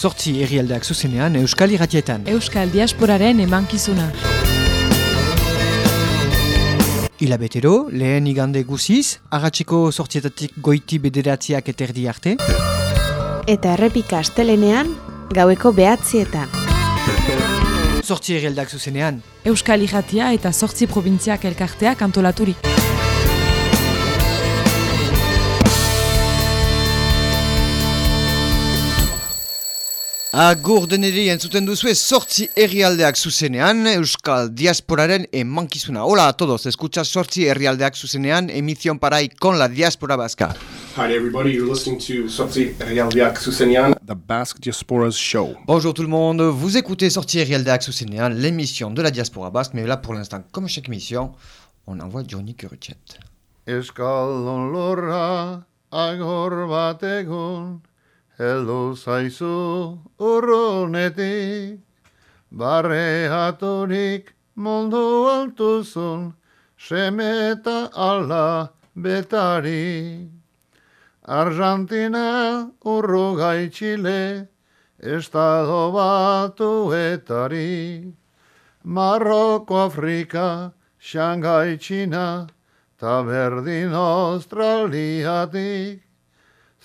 sortzi herrialdeak zuzenean Euskal Iratietan. Euskal Diasporaren emankizuna. Ilabetero, lehen igande guziz, agatziko sortzietatik goiti bederatziak eterdi arte. Eta errepika astelenean, gaueko behatzietan. Sortzi herrialdeak zuzenean. Euskal Iratia eta sortzi provintziak elkarteak antolaturik. Agur deneri entzuten duzue sortzi herrialdeak zuzenean, Euskal Diasporaren emankizuna. Hola a todos, escucha sortzi herrialdeak zuzenean, emisión parai con la diaspora vasca. Hi everybody, you're listening to Sorti Realdiak Susenian, the Basque Diaspora's show. Bonjour tout le monde, vous écoutez sorti herrialdeak zuzenean, l'émission de la diaspora basque, mais là pour l'instant, comme chaque émission, on envoie Johnny Kuruchet. Eskaldon lorra agor bategun heldu zaizu urrunetik. Barreaturik mundu altuzun semeta ala betari. Argentina urrugai Chile estado batuetari. Marroko Afrika Shanghai China ta berdin Australiatik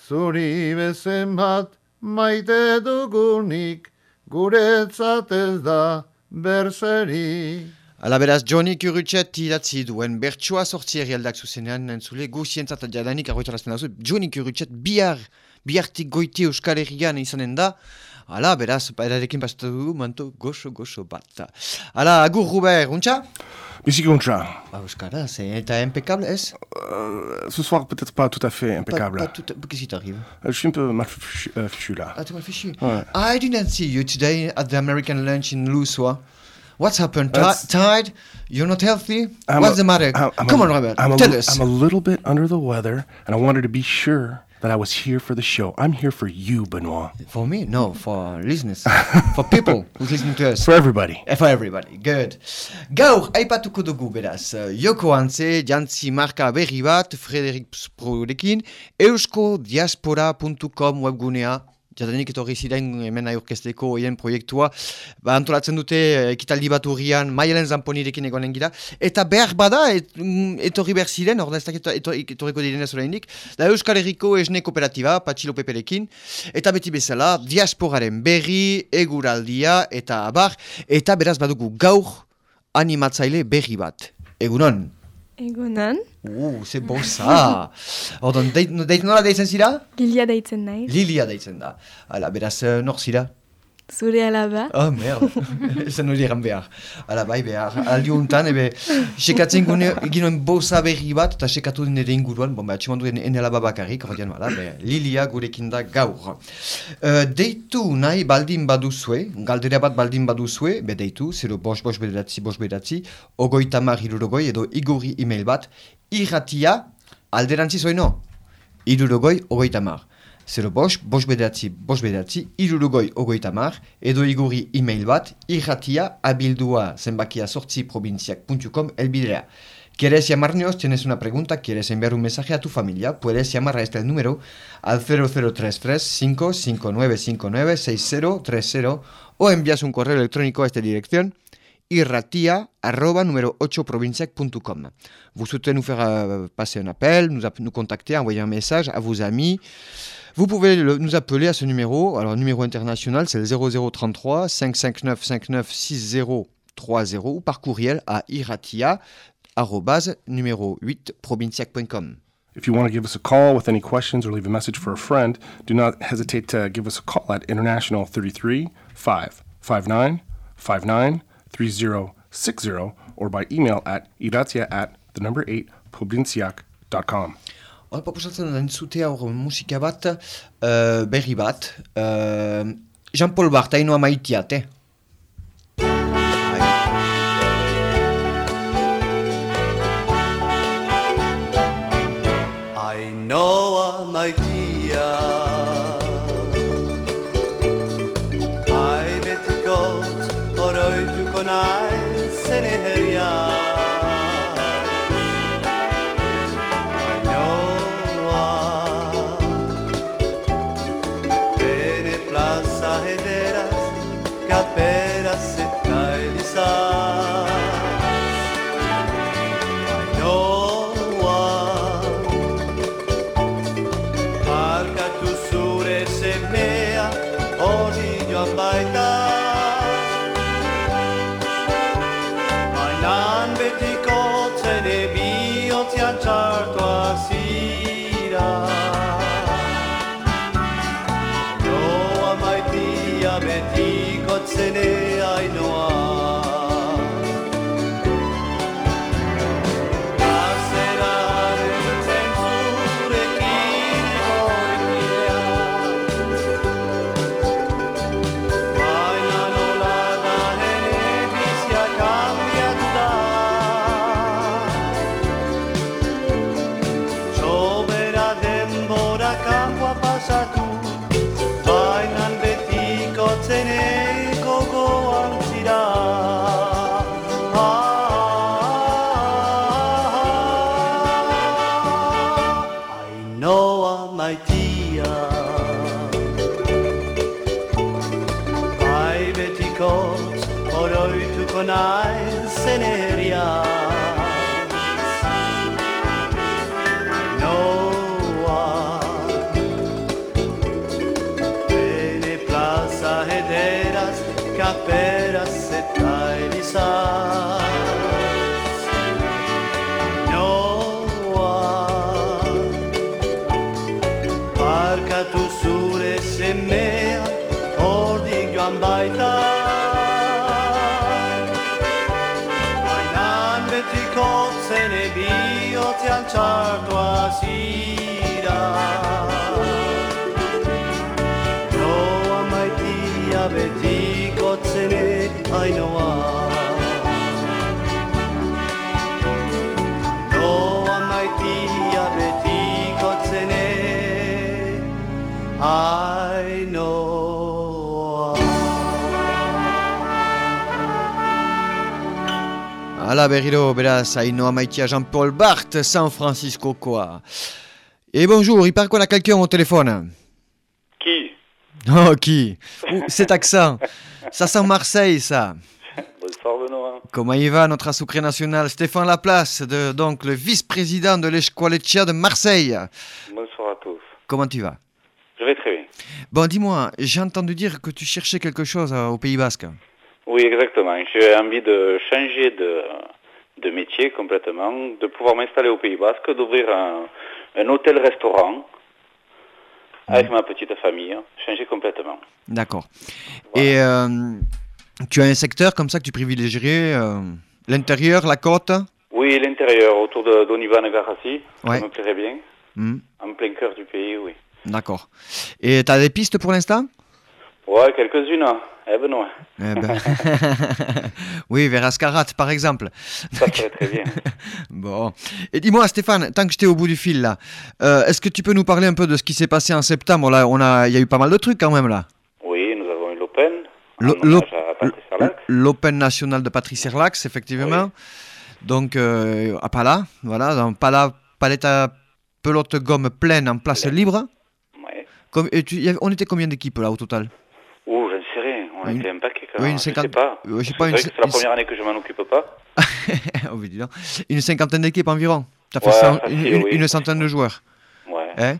Zuri bezen bat maite dugunik guretzat ez da berzeri. Ala beraz, Johnny Kuruchet idatzi duen bertsua sortzi herrialdeak zuzenean, entzule guzientzat jadanik argoitarazten dazu, Johnny Kuruchet bihar, bihartik goiti Euskal Herrian izanen da, Ala, beraz, erarekin pasatu dugu, manto goxo, goxo bat. Ala, agur, Ruber, untxa? Bisiki Uncha, Ba, Euskara, c'est impeccable, est euh, ce soir peut-être pas tout à fait impeccable. Pas, pas tout, qu'est-ce qui t'arrive? Euh, Je suis un peu mal fichu, euh, fichu, là. Ah, m'as fait chier. Ouais. I didn't see you today at the American lunch in Luswa. What's happened? Tired? You're not healthy? I'm What's a- the matter? I'm- I'm Come a- on, Robert, I'm a, tell li- us. I'm a little bit under the weather, and I wanted to be sure that I was here for the show. I'm here for you, Benoit. For me? No, for listeners. for people who's listening to us. For everybody. Eh, For everybody, good. Gaur, aipatuko dugu beraz, eh, Joko Antze, jantzi marka berri bat, Frederik Sprodekin, euskodiaspora.com webgunea, jadanik etorri ziren hemen aurkezteko hien proiektua, ba, antolatzen dute eh, ekitaldi bat urrian, maialen zamponirekin egonen gira, eta behar bada, et, mm, etorri behar ziren, orda ez dakit eto- etorriko direnez oraindik, da Euskal Herriko esne kooperatiba, Patxilo Peperekin, eta beti bezala, diasporaren berri, eguraldia, eta abar, eta beraz badugu gaur animatzaile berri bat. Egunon? Egunan, Uh, ze bosa! Ordon, deit, deit nola deitzen zira? Lilia deitzen naiz. Lilia deitzen da. Hala, beraz, eh, nor zira? Zure alaba. Oh, merde. Ezen hori egan behar. Hala, bai behar. Aldi honetan, ebe, sekatzen gune, ginoen bosa berri bat, eta sekatu den ere inguruan, bon, behar, tximandu den ene alaba bakarrik, ordean, hala, be, Lilia gurekin da gaur. Uh, deitu nahi baldin baduzue, galdera bat baldin baduzue, be deitu, zero bos, bos bederatzi, bos bederatzi, ogoita mar irurogoi, edo igori email bat, irratia, alderantzi zoino, irurogoi, ogoita mar. Zero bos, bos bederatzi, bos bederatzi, irurugoi ogoita mar, edo iguri e-mail bat, irratia abildua zenbakia sortzi provinciak.com elbidera. ¿Quieres llamarnos? ¿Tienes una pregunta? ¿Quieres enviar un mensaje a tu familia? Puedes llamar a este número al 0033 55959 6030 o envías un correo electrónico a esta dirección irratia arroba numéro 8provinciac.com. Vous souhaitez nous faire euh, un appel, nous, nous contacter, un message à vos amis. Vous pouvez le- nous appeler à ce numéro. Alors, numéro international, c'est le 0033 559 59 6030 ou par courriel à iratia numéro 8 provinciac.com. If you want to give us a call with any questions or leave a message for a friend, do not hesitate to give us a call at International 33 559 59 3060 or by email at iratia at the number 8 provinciac.com. Proposatzen da entzute hor musika bat, uh, berri bat, uh, Jean-Paul Bart, hainoa maitiat, eh? Ainoa maitia Ai zar to asíra no amaitia beti Hala berriro, beraz, haino amaitia Jean-Paul Barthes, San Francisco, quoi. Et bonjour, il parle quoi la quelqu'un au téléphone? Qui? Oh, qui? Ouh, Cet accent Ça sent Marseille, ça Bonsoir Benoît. Comment il va, notre sucré national? Stéphane Laplace, de, donc le vice-président de l'Esqualeccia de Marseille. Bonsoir à tous. Comment tu vas? Je vais très bien. Bon, dis-moi, j'ai entendu dire que tu cherchais quelque chose euh, au Pays Basque. Oui, exactement. J'ai envie de changer de, de métier complètement, de pouvoir m'installer au Pays Basque, d'ouvrir un, un hôtel-restaurant avec ma petite famille, changer complètement. D'accord. Et euh, tu as un secteur comme ça que tu privilégierais euh, L'intérieur, la côte? Oui, l'intérieur, autour de d'Onivan et Garassi, Ouais. ça me plairait bien. Hmm, En plein cœur du pays, oui. D'accord. Et tu as des pistes pour l'instant? Ouais, quelques-unes, hein. eh Benoît. Eh ben, Oui, vers Ascarat, par exemple. Ça serait très bien. Bon. Et dis-moi, Stéphane, tant que j'étais au bout du fil, là, euh, est-ce que tu peux nous parler un peu de ce qui s'est passé en septembre? Là, on a, Il y a eu pas mal de trucs quand même, là. Oui, nous avons eu l'Open, à. L'Open national de Patrice Erlax, effectivement. Donc, euh, à Pala, voilà, dans Pala, palette pelote gomme pleine en place libre. Ouais. Comme, et tu, il y avait- on était combien d'équipes là au total? Ouh, j'en sais rien. On Oui. était un paquet quand Oui, même. une Je sais cinquante- pas. je sais pas, une cin- que c'est la une- première année que je m'en occupe pas. Oh, mais dis donc. Une cinquantaine d'équipes environ. Tu as fait Ouais, cent- facile, une, une- oui. une centaine de joueurs. Ouais. Hein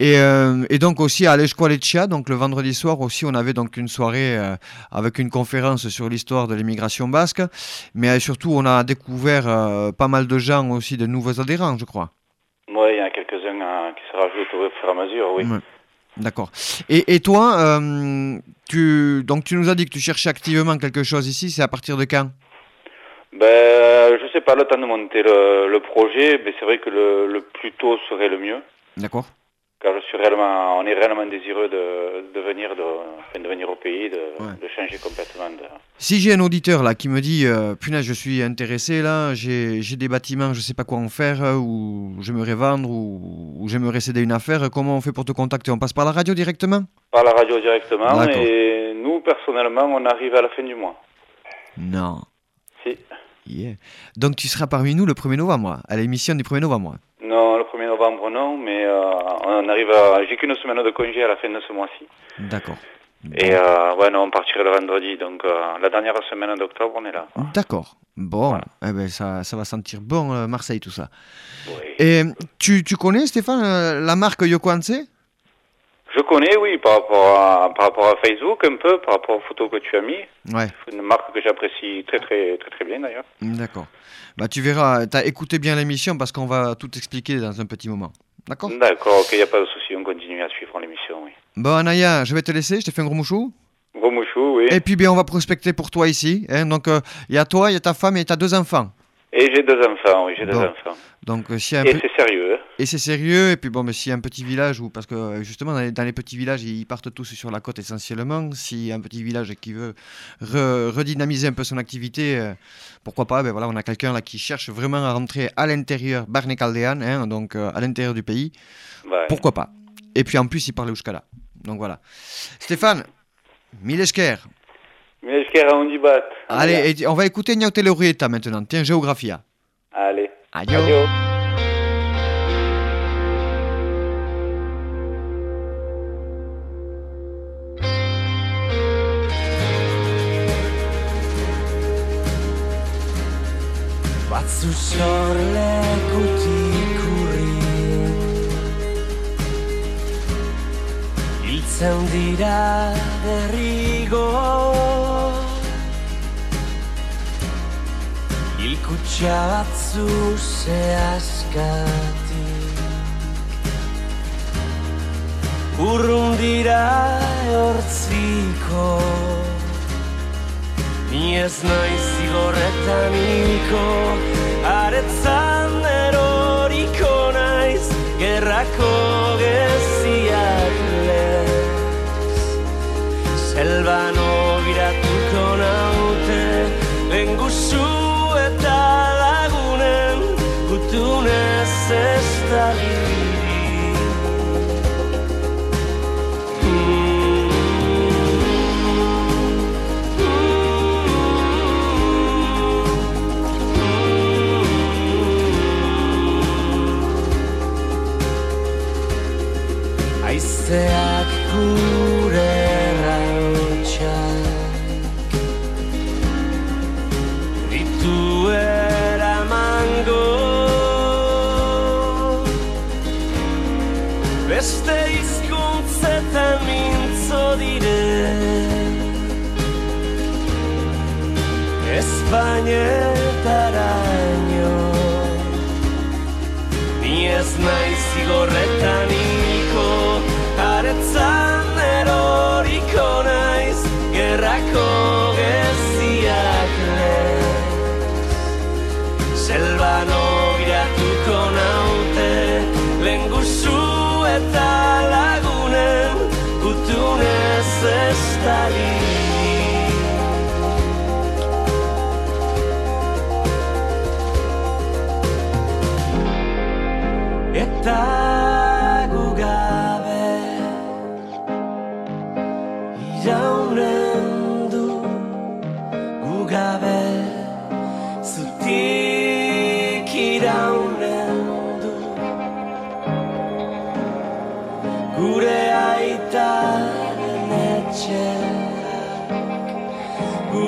et, euh, et donc aussi à l'Esqualeccia, donc le vendredi soir aussi, on avait donc une soirée euh, avec une conférence sur l'histoire de l'immigration basque, mais euh, surtout on a découvert pas mal de gens aussi, de nouveaux adhérents, je crois. Ouais, il y en a quelques-uns euh, qui se rajoutent au fur et à mesure, oui. D'accord. Et, et toi, tu, donc tu nous as dit que tu cherchais activement quelque chose ici, c'est à partir de quand? Ben, je sais pas, le temps de monter le, le projet, mais c'est vrai que le, le plus tôt serait le mieux, D'accord car je suis réellement, on est réellement désireux de, de venir, de, enfin, de venir au pays, de, Ouais. de changer complètement. Si j'ai un auditeur là qui me dit euh, punaise je suis intéressé là, j'ai des bâtiments, je sais pas quoi en faire, euh, ou j'aimerais vendre, ou, ou j'aimerais céder une affaire, comment on fait pour te contacter? On passe par la radio directement? Par la radio directement, et nous, personnellement, on arrive à la fin du mois. Non. Si. Yeah. Donc tu seras parmi nous le 1er novembre, à l'émission du 1er novembre. Non, le 1er novembre, non, mais euh, on arrive à... J'ai qu'une semaine de congé à la fin de ce mois-ci. D'accord. Et euh, ouais, non, on partirait le vendredi, donc euh, la dernière semaine d'octobre, on est là. D'accord. Bon, Voilà. eh ben, ça, ça va sentir bon euh, Marseille tout ça. Oui. Et tu, tu connais Stéphane la marque Yoko Hanse Je connais, oui, par rapport, à, par rapport à Facebook, un peu, par rapport aux photos que tu as mis. Ouais, Une marque que j'apprécie très, très, très, très bien d'ailleurs. d'accord. Bah, tu verras, tu as écouté bien l'émission parce qu'on va tout expliquer dans un petit moment. D'accord? D'accord, ok, il n'y a pas de souci, on continue à suivre l'émission, oui. Bon, Anaya, je vais te laisser, je te fais un gros mouchou. Gros mouchou, oui. Et puis, bien, on va prospecter pour toi ici. hein. Donc, euh, il y a toi, il y a ta femme et tu as deux enfants. Et j'ai deux enfants, oui, j'ai deux enfants. Donc, euh, a un Et c'est sérieux, hein. Et c'est sérieux, et puis bon, mais a un petit village, où, parce que euh, justement dans les, dans les petits villages, ils partent tous sur la côte essentiellement, a un petit village qui veut re- redynamiser un peu son activité, euh, pourquoi pas, ben voilà, on a quelqu'un là qui cherche vraiment à rentrer à l'intérieur, Barnecaldean, hein, donc euh, à l'intérieur du pays, Ouais. pourquoi pas. Et puis en plus, il parle euskara, donc voilà. Stéphane, Milesker, allez, et on va écouter Niautele Urieta maintenant, tiens, Géographia. Allez. Adieu. Adieu. Batzu sorlekutik urri Hiltzen dira derrigo Hilkutxa batzu zehazkatik Urrun dira hortziko Ni ez naiz zigorretaniko Aretzan eroriko naiz. Gerrako geziak lez. Selban Espainetaraino Ni ez naiz zigorretaniko Aretzan eroriko naiz Gerrako geziak lez Selban ogiratuko naute Lenguzu eta lagunen Gutunez ez Eta gu gabe Iraunen du gu gabe Zutik iraunen Gure aitaren etxeak Gu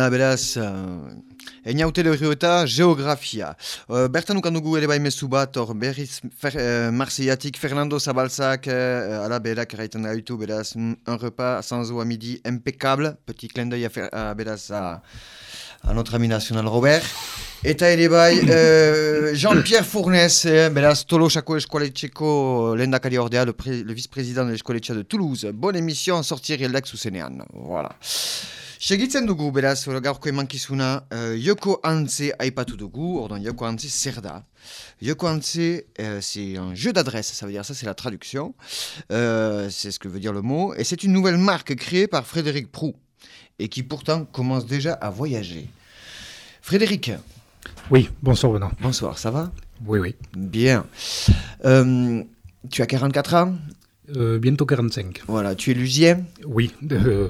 Hala, beraz, uh, hori eta geografia. Uh, bertan ukan dugu ere bai mezu bat, hor berriz fer, uh, Marseilleatik Fernando Zabalzak, uh, ala berak erraiten gaitu, beraz, mm, un repas sans eau à midi impeccable, petit clin d'œil à, beraz, à, à notre ami national Robert. Eta ere bai, uh, Jean-Pierre Fournes, eh, beraz, Tolosako eskoletxeko lehendakari ordea, le, le vice-président de l'escoletxa de Toulouse. Bonne émission, sortir relax zuzenean. Voilà. Segitzen dugu, beraz, gaurko emankizuna, uh, Yoko Antze aipatu dugu, ordon Yoko Antze zer da? Yoko Antze, euh, c'est un jeu d'adresse, ça veut dire ça, c'est la traduction. Euh, c'est ce que veut dire le mot. Et c'est une nouvelle marque créée par Frédéric Prou, et qui pourtant commence déjà à voyager. Frédéric, Oui, bonsoir Benoît. bonsoir, ça va? Oui, oui. Bien. Euh, tu as 44 ans, Euh, bientôt 45. voilà, tu es lusien, Oui, de, euh,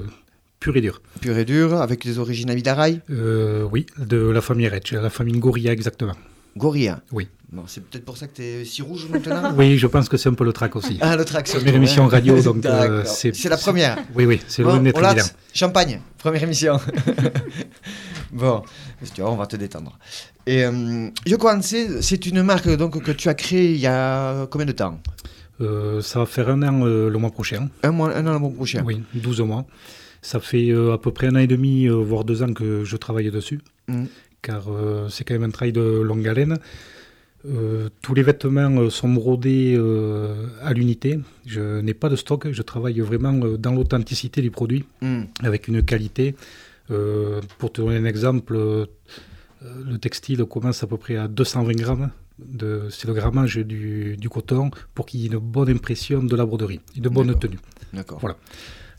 pur et dur. pur et dur, avec des origines à Vidaraï, Euh, oui, de la famille Retch, la famille Gorilla exactement. Gorilla? Oui. Bon, c'est peut-être pour ça que tu es si rouge maintenant Oui, je pense que c'est un peu le track aussi. Ah, le track surtout, Première émission radio, donc euh, c'est... C'est la première. Oui, oui, c'est Bon, d'être on. Champagne, première émission. bon, tu vois, on va te détendre. Et euh, Yoko c'est une marque donc, que tu as créée il y a combien de temps? Euh, ça va faire un an euh, le mois prochain. un, mois, un an le mois prochain. Oui, 12 mois. Ça fait euh, à peu près un an et demi, euh, voire deux ans que je travaille dessus. Mhm. Car euh, c'est quand même un travail de longue haleine. Euh, tous les vêtements sont brodés euh, à l'unité. Je n'ai pas de stock. Je travaille vraiment dans l'authenticité du produit, Hmm, avec une qualité. Euh, pour te donner un exemple, le textile commence à peu près à 220 grammes. de- C'est le grammage du, du coton pour qu'il y ait une bonne impression de la broderie, une bonne tenue D'accord. Voilà.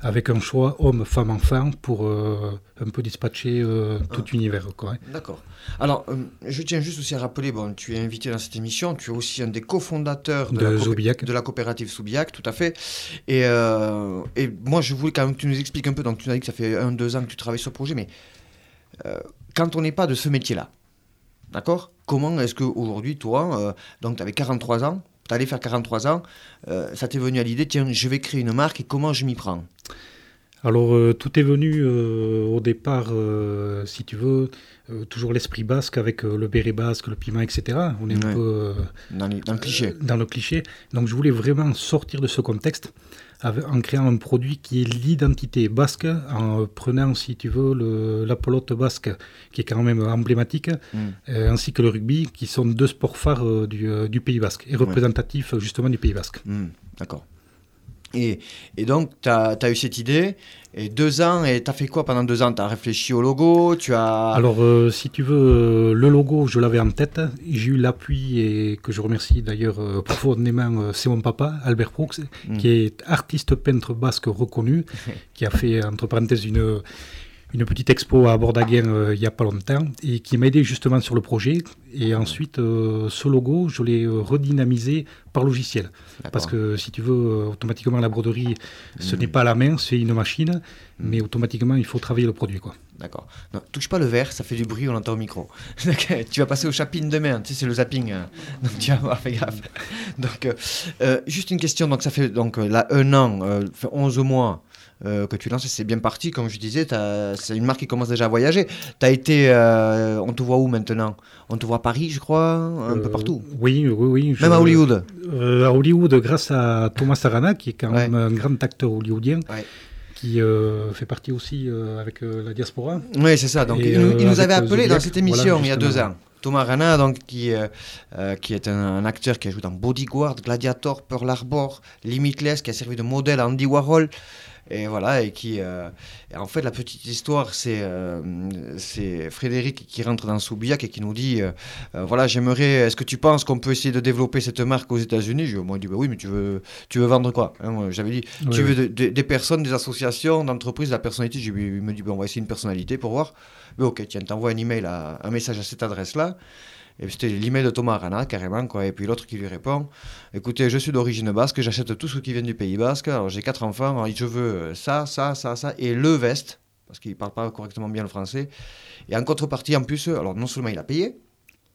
Avec un choix homme, femme, enfant pour euh, un peu dispatcher euh, tout univers. Quoi, hein. D'accord. Alors, euh, je tiens juste aussi à rappeler, bon, tu es invité dans cette émission, tu es aussi un des cofondateurs de, De la, de la coopérative Soubiac, tout à fait. Et, et moi, je voulais quand même que tu nous expliques un peu, donc tu nous as dit que ça fait un, deux ans que tu travailles sur le projet, mais quand on n'est pas de ce métier-là, d'accord? Comment est-ce qu'aujourd'hui, toi, donc tu avais 43 ans, tu allais faire 43 ans, euh, ça t'est venu à l'idée, tiens, je vais créer une marque et comment je m'y prends? Alors, euh, tout est venu euh, au départ, euh, si tu veux, toujours l'esprit basque avec le béret basque, le piment, etc. On est Ouais. un peu dans, les- dans le cliché dans le cliché. Donc, je voulais vraiment sortir de ce contexte en créant un produit qui est l'identité basque, en prenant, si tu veux, le- la pelote basque, qui est quand même emblématique, Mm. euh, ainsi que le rugby, qui sont deux sports phares euh, du, euh, du Pays basque, et représentatifs justement du Pays basque. Hmm, D'accord. Et, et donc, tu as, eu cette idée, et deux ans, et tu as fait quoi pendant deux ans? Tu as réfléchi au logo, tu as... Alors, euh, si tu veux, euh, le logo, je l'avais en tête. J'ai eu l'appui, et que je remercie d'ailleurs euh, profondément, c'est mon papa, Albert Proux, Mm. qui est artiste peintre basque reconnu, qui a fait, entre parenthèses, une, une petite expo à Bordaguin euh, il n'y a pas longtemps, et qui m'a aidé justement sur le projet. Et ensuite, euh, ce logo, je l'ai euh, redynamisé par logiciel. Parce que, si tu veux, automatiquement, la broderie, ce n'est pas la main, c'est une machine, mais automatiquement, il faut travailler le produit. Quoi. D'accord. Non, touche pas le verre, ça fait du bruit, on l'entend au micro. Tu vas passer au shopping demain, tu sais, c'est le zapping. euh, donc tu vas voir, fais gaffe. Donc, juste une question, donc ça fait donc, là un an, euh, fait 11 mois euh, que tu lances, et c'est bien parti, comme je disais, c'est une marque qui commence déjà à voyager. Tu as été, euh, on te voit où maintenant? On te voit à Paris, je crois, un peu Euh, partout. Oui, oui, oui. je- Même à Hollywood. À Hollywood, grâce à Thomas Arana, qui est quand Ouais. même un grand acteur hollywoodien, Ouais. qui euh, fait partie aussi euh, avec euh, la diaspora. Oui, c'est ça. Donc, Et, il, nous- il nous avait appelé dans cette émission voilà, il y a deux ans. Thomas Rana, donc, qui, qui est un, un acteur qui a joué dans Bodyguard, Gladiator, Pearl Harbor, Limitless, qui a servi de modèle à Andy Warhol. Et voilà, et qui. euh, et en fait, la petite histoire, c'est euh, c'est Frédéric qui rentre dans Soubiac et qui nous dit euh, Voilà, j'aimerais. Est-ce que tu penses qu'on peut essayer de développer cette marque aux États-Unis? Je Moi, il dit bah Oui, mais tu veux, tu veux vendre quoi Hein, J'avais dit Tu veux de- de- des personnes, des associations, d'entreprises, de la personnalité? J'ai dit, Il me dit bah, On va essayer une personnalité pour voir. Mais ok, tiens, t'envoies un email, à, un message à cette adresse-là. Et puis c'était l'email de Thomas Arana, carrément, quoi. Et puis l'autre qui lui répond Écoutez, je suis d'origine basque, j'achète tout ce qui vient du Pays basque. Alors j'ai quatre enfants, alors je veux ça, ça, ça, ça, et le veste, parce qu'il ne parle pas correctement bien le français. Et en contrepartie, en plus, alors non seulement il a payé,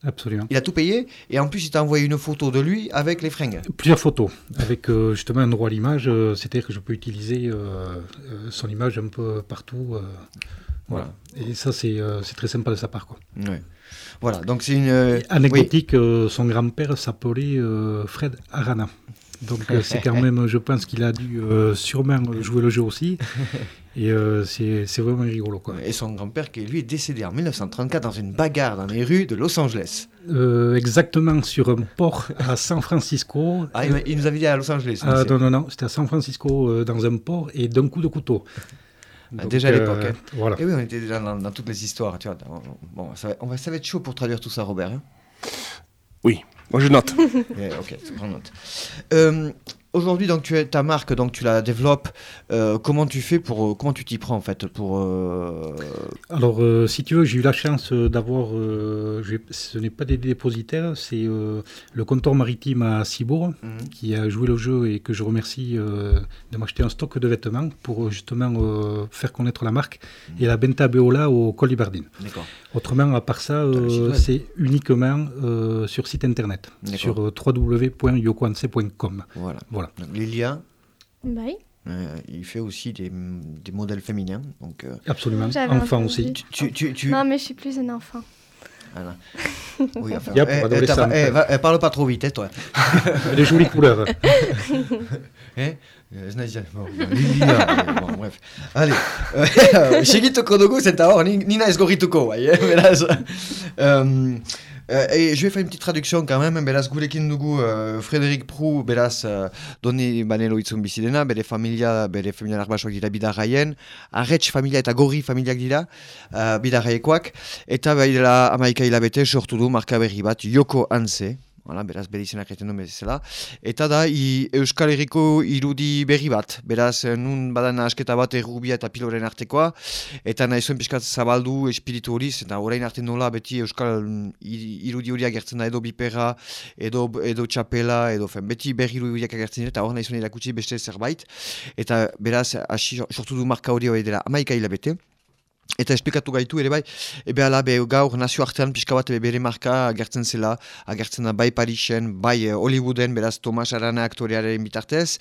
Absolument. il a tout payé, et en plus il t'a envoyé une photo de lui avec les fringues. Plusieurs photos, avec euh, justement un droit à l'image, euh, c'est-à-dire que je peux utiliser euh, son image un peu partout. voilà. Et ça, c'est c'est très sympa de sa part. Quoi. Ouais. Voilà, donc c'est une. euh, Anecdotique, euh, son grand-père s'appelait euh, Fred Arana. Donc c'est quand même, je pense qu'il a dû euh, sûrement jouer le jeu aussi. Et euh, c'est vraiment rigolo. Quoi. Et son grand-père qui lui est décédé en 1934 dans une bagarre dans les rues de Los Angeles. Euh, exactement sur un port à San Francisco. Ah, il, nous avait dit à Los Angeles. Ah, non, non, non, c'était à San Francisco, dans un port, et d'un coup de couteau. Donc, déjà à euh, l'époque. hein. Voilà. Et oui, on était déjà dans, dans toutes les histoires, tu vois. Bon, ça va, on va, ça va être chaud pour traduire tout ça, Robert. hein. Oui, moi je note. Eh, ok, prends note. Euh, Aujourd'hui, donc, tu es, ta marque, donc tu la développes. euh, comment tu fais pour, euh, comment tu t'y prends en fait pour euh, Alors, euh, si tu veux, j'ai eu la chance d'avoir. ce n'est pas des dépositaires, c'est le comptoir maritime à Cibourg Mhm. qui a joué le jeu et que je remercie de m'acheter un stock de vêtements pour justement faire connaître la marque et la Benta Beola au Col. D'accord. Autrement, à part ça, euh, c'est uniquement euh, sur site internet, sur euh, www.yokoanse.com. Voilà. Voilà. Donc, Lilia, Bye. euh, il fait aussi des, des modèles féminins. Donc, euh, Absolument. Enfant aussi. tu, tu, tu, Non, mais je suis plus un enfant. Voilà. Oui, enfin, Yep, eh, eh, eh, va- eh, parle pas trop vite, hein, toi. Des jolies couleurs. Znaïa, bon, bref. Allez, euh, segituko dugu, zenta hor, ni- nina ez gorrituko, bai, eh, beraz. Euh, euh, et je vais faire une petite traduction quand même, beraz gurekin dugu euh, Frédéric Prou, beraz euh, doni banelo itzun bizi dena, bere familia, bere familia arbasoak dira bidarraien, arretx familia eta gorri familiak dira, uh, bidarraiekoak, eta bai dela amaika hilabete sortu du marka berri bat, Joko Anse, Hala, beraz, bere izenak egiten duen bezala. Eta da, i, Euskal Herriko irudi berri bat. Beraz, nun badan asketa bat errubia eta piloren artekoa. Eta nahi zuen pixkat zabaldu espiritu horiz. Eta orain arte nola beti Euskal mm, irudi horiak agertzen da edo biperra, edo, edo txapela, edo fen, beti berri irudi horiak agertzen dira. Eta hor nahi zuen erakutsi beste zerbait. Eta beraz, hasi sortu du marka hori hori dela amaika hilabete. Eta esplikatu gaitu ere bai, ebe ala be gaur nazioartean pixka bat be bere marka agertzen zela, agertzen da bai Parisen, bai eh, Hollywooden, beraz Tomas Arana aktorearen bitartez,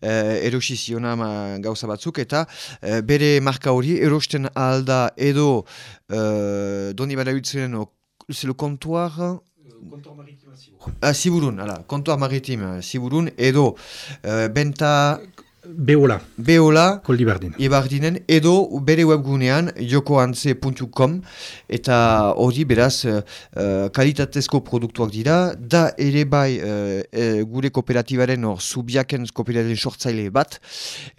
eh, erosi ziona gauza batzuk, eta eh, bere marka hori erosten alda edo eh, doni bada utzen, o- c'est le comptoir, Ah, Ziburun, ala, comptoir maritime, Ziburun, edo eh, benta Beola, beola, Col d'Ibardine. Ibardinen edo bere webgunean jokoantze.com eta hori beraz uh, kalitatezko produktuak dira. Da ere bai uh, e, gure kooperatibaren hor zubiaken kooperatibaren sortzaile bat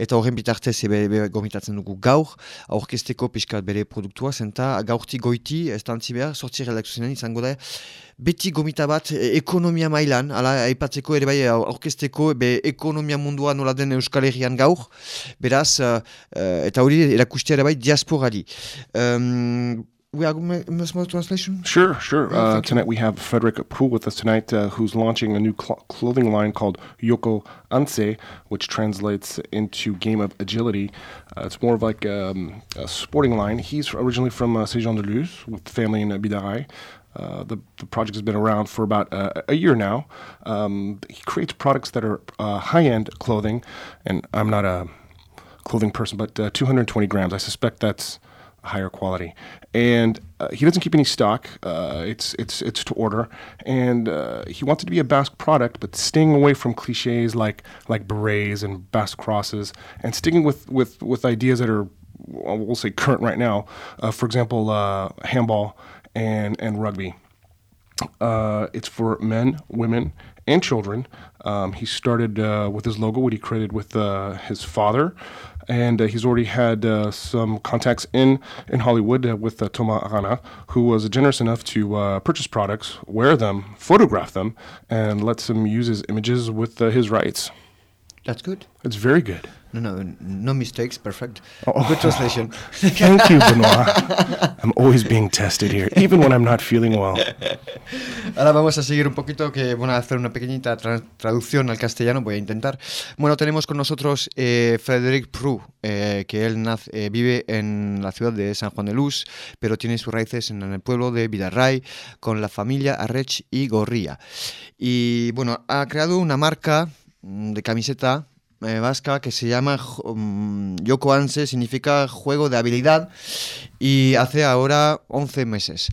eta horren bitartez ebe, ebe gomitatzen dugu gaur. Aurkezteko pixkat bere produktua zenta gaurti goiti ez da antzi behar sortzi redakzionen izango da beti gomita bat e, ekonomia mailan, ala aipatzeko ere bai au- aurkezteko be ekonomia mundua nola den Euskal Herrian gaur, beraz, uh, eta hori erakustea ere bai diasporari. Um, we are going to small translation? Sure, sure. Yeah, Uh, you. tonight we have Frederick Poole with us tonight, uh, who's launching a new cl- clothing line called Yoko Anse, which translates into game of agility. Uh, it's more of like um, a sporting line. He's originally from uh, Saint-Jean-de-Luz with family in Bidarai. Uh, the, the project has been around for about uh, a year now. Um, he creates products that are uh, high-end clothing, and I'm not a clothing person, but uh, 220 grams. I suspect that's higher quality. And uh, he doesn't keep any stock. It's it's it's to order, and he wants it to be a Basque product, but staying away from cliches like like berets and Basque crosses, and sticking with with with ideas that are well, say current right now. For example, handball and and rugby. Uh, it's for men, women, and children. Um, he started uh, with his logo, what he created with uh, his father, and uh, he's already had uh, some contacts in in Hollywood uh, with uh, Thomas Arana, who was generous enough to uh, purchase products, wear them, photograph them, and lets him use his images with uh, his rights. That's good. It's very good. No, no, no mistakes, perfect. Oh. Good translation. Thank you, Benoit. I'm always being tested here, even when I'm not feeling well. Ahora vamos a seguir un poquito, que bueno, a hacer una pequeñita tra- traducción al castellano, voy a intentar. Bueno, tenemos con nosotros eh, Frederic Prou, eh, que él nace- eh, vive en la ciudad de San Juan de Luz, pero tiene sus raíces en el pueblo de Vidarray, con la familia Arrech y Gorría. Y bueno, ha creado una marca mm, de camiseta eh, vasca que se llama mm, Yoko Anse, significa juego de habilidad y hace ahora 11 meses.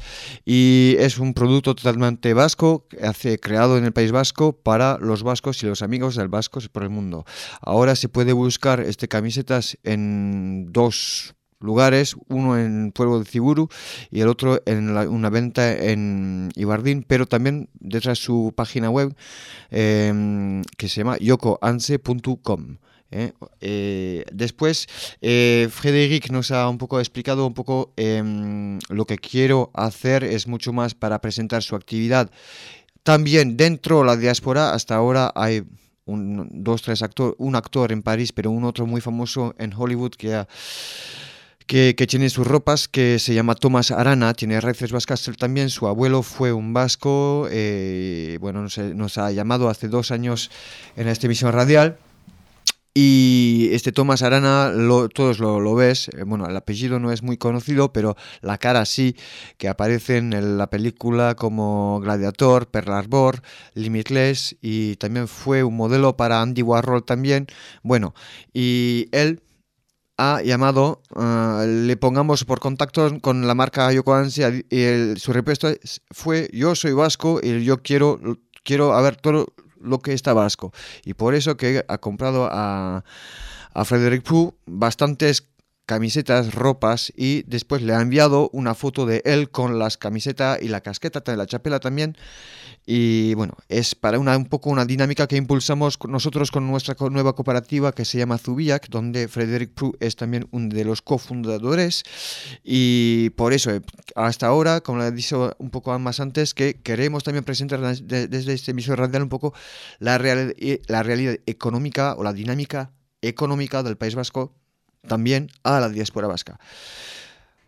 Y es un producto totalmente vasco, hace, creado en el País Vasco para los vascos y los amigos del vascos por el mundo. Ahora se puede buscar este camisetas en dos lugares, uno en Pueblo de Ciburu y el otro en la- una venta en Ibardín, pero también detrás de su página web eh, que se llama yokoanse.com ¿eh? Eh, después, eh, Frederic nos ha un poco explicado un poco em, lo que quiero hacer es mucho más para presentar su actividad. También dentro de la diáspora, hasta ahora hay un, dos, tres actores, un actor en París, pero un otro muy famoso en Hollywood que ha que, tiene sus ropas, que se llama Tomás Arana, tiene raíces vascas también, su abuelo fue un vasco, eh, bueno, nos, nos, ha llamado hace dos años en esta emisión radial. Y este Tomás Arana, lo, todos lo, lo ves, eh, bueno, el apellido no es muy conocido, pero la cara sí, que aparece en la película como Gladiator, Pearl Harbor, Limitless, y también fue un modelo para Andy Warhol también. Bueno, y él ha llamado, uh, le pongamos por contacto con la marca Yoko Ansia y el, su respuesta fue yo soy vasco y yo quiero, quiero a ver todo lo que está vasco. Y por eso que ha comprado a, a Frederick Pooh bastantes camisetas, ropas y después le ha enviado una foto de él con las camisetas y la casqueta, la chapela también. Y bueno, es para una, un poco una dinámica que impulsamos nosotros con nuestra nueva cooperativa que se llama Zubiak, donde Frederick Prue es también uno de los cofundadores. Y por eso, hasta ahora, como le he dicho un poco más antes, que queremos también presentar desde este emisor radial un poco real, la realidad económica o la dinámica económica del País Vasco también a la diaspora vasca.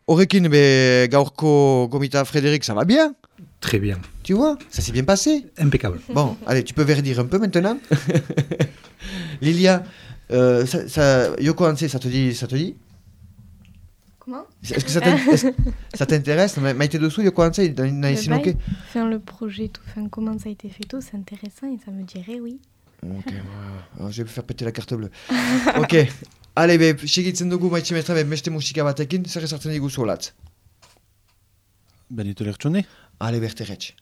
Horrekin be gaurko gomita Frédéric, ça va bien? Très bien. Tu vois, ça s'est bien passé? Impeccable. Bon, allez, tu peux verdir un peu maintenant Lilia, euh, ça, ça, Yoko Hanse, ça te dit, ça te dit? Comment? Est-ce que ça t'intéresse? Maïté dessous, Yoko Hanse, Naïsinoke bah, Enfin, le projet, tout, enfin, comment ça a été fait, tout, c'est intéressant et ça me dirait oui. Ok, voilà. je vais faire péter la carte bleue. ok, Ale, be, segitzen dugu maitxe mestra, be, beste musika batekin, zer ezartzen diguzu olatz? Benito Lertxune? Ale, berteretx.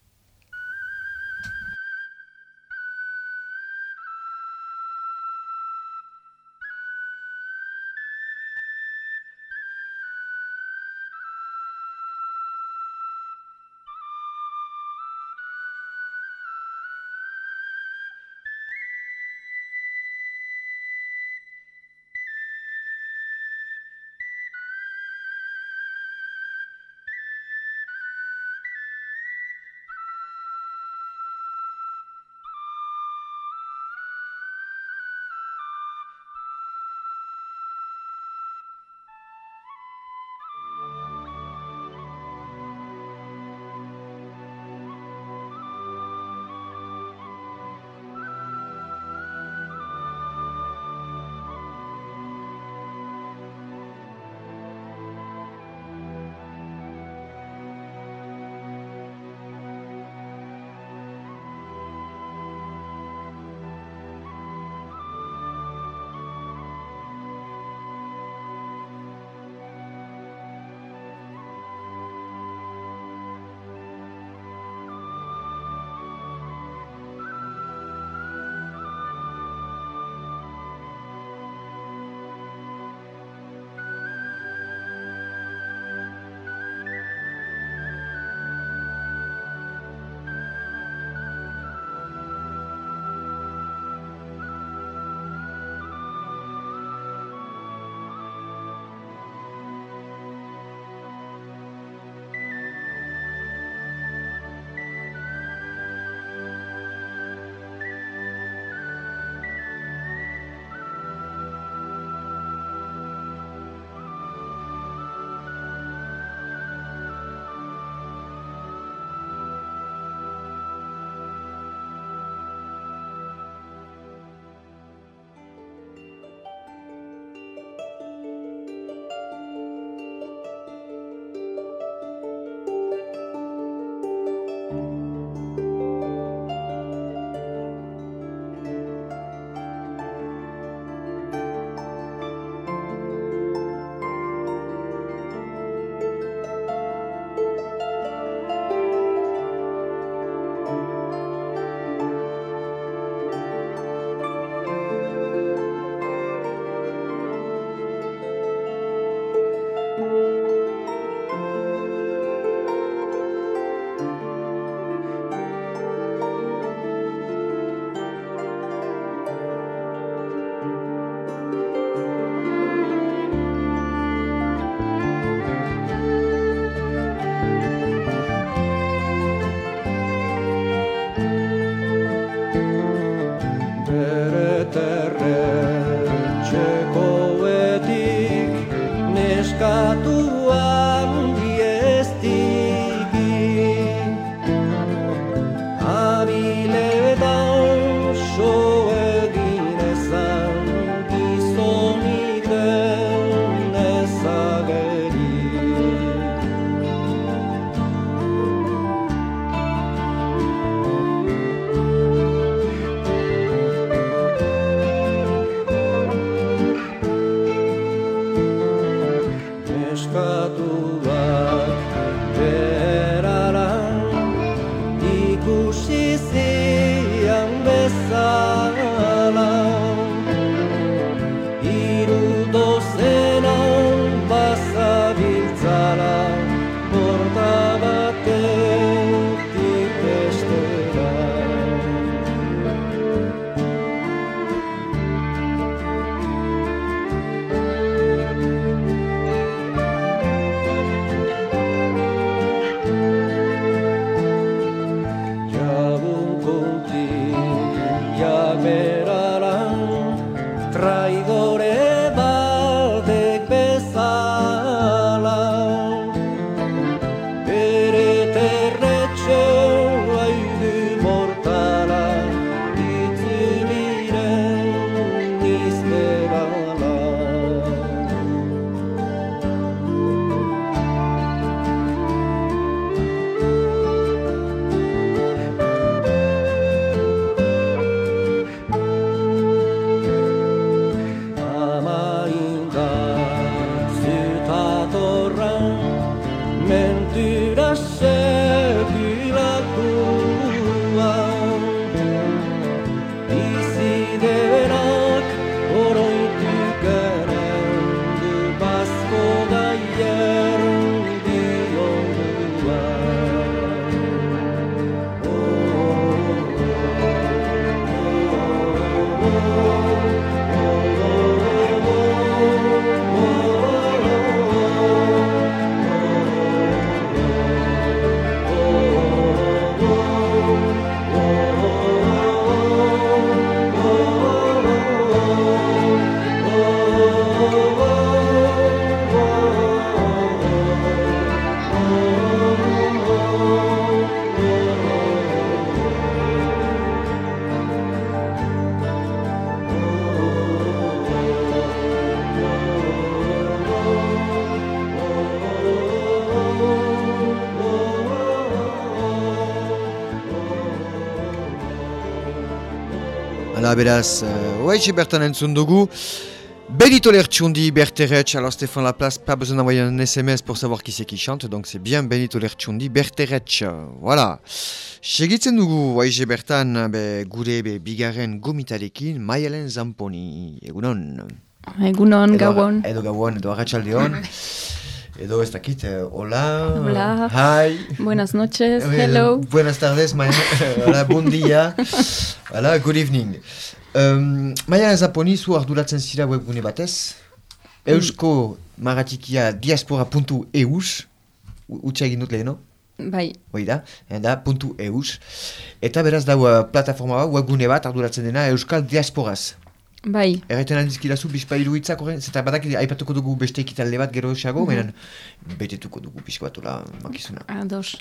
Beraz, uh, oaitxe bertan entzun dugu. Benito Lertxundi, Berteretx, alors Stéphane Laplace, pas besoin d'envoyer un SMS pour savoir qui c'est qui chante, donc c'est bien Benito Lertxundi, Berteretx, voilà. Segitzen dugu, oaitxe bertan, be, gure be, bigarren gomitarekin, Maialen Zamponi, egunon. Egunon, Edo- gauon. Edo gauon, edo arratsaldeon. edo ez dakit, eh, hola. Hola. Hi. Buenas noches, Eh, hello. Buenas tardes. Hola, bon dia. Voilà, good evening. Um, Maia Zaponi, zu arduratzen zira webgune batez. Eusko maratikia diaspora.eus. Utsa egin dut leheno. Bai, Hoi da, eh, da, puntu eus. Eta beraz da uh, plataforma bat, webgune bat arduratzen dena Euskal Diasporaz. Bai. Erraiten aldizkilazu bizpailu hitzak horren, zeta badak aipatuko dugu beste ekitalde bat gero esago, Mhm. benen betetuko dugu pixko bat, ola, makizuna. Ados.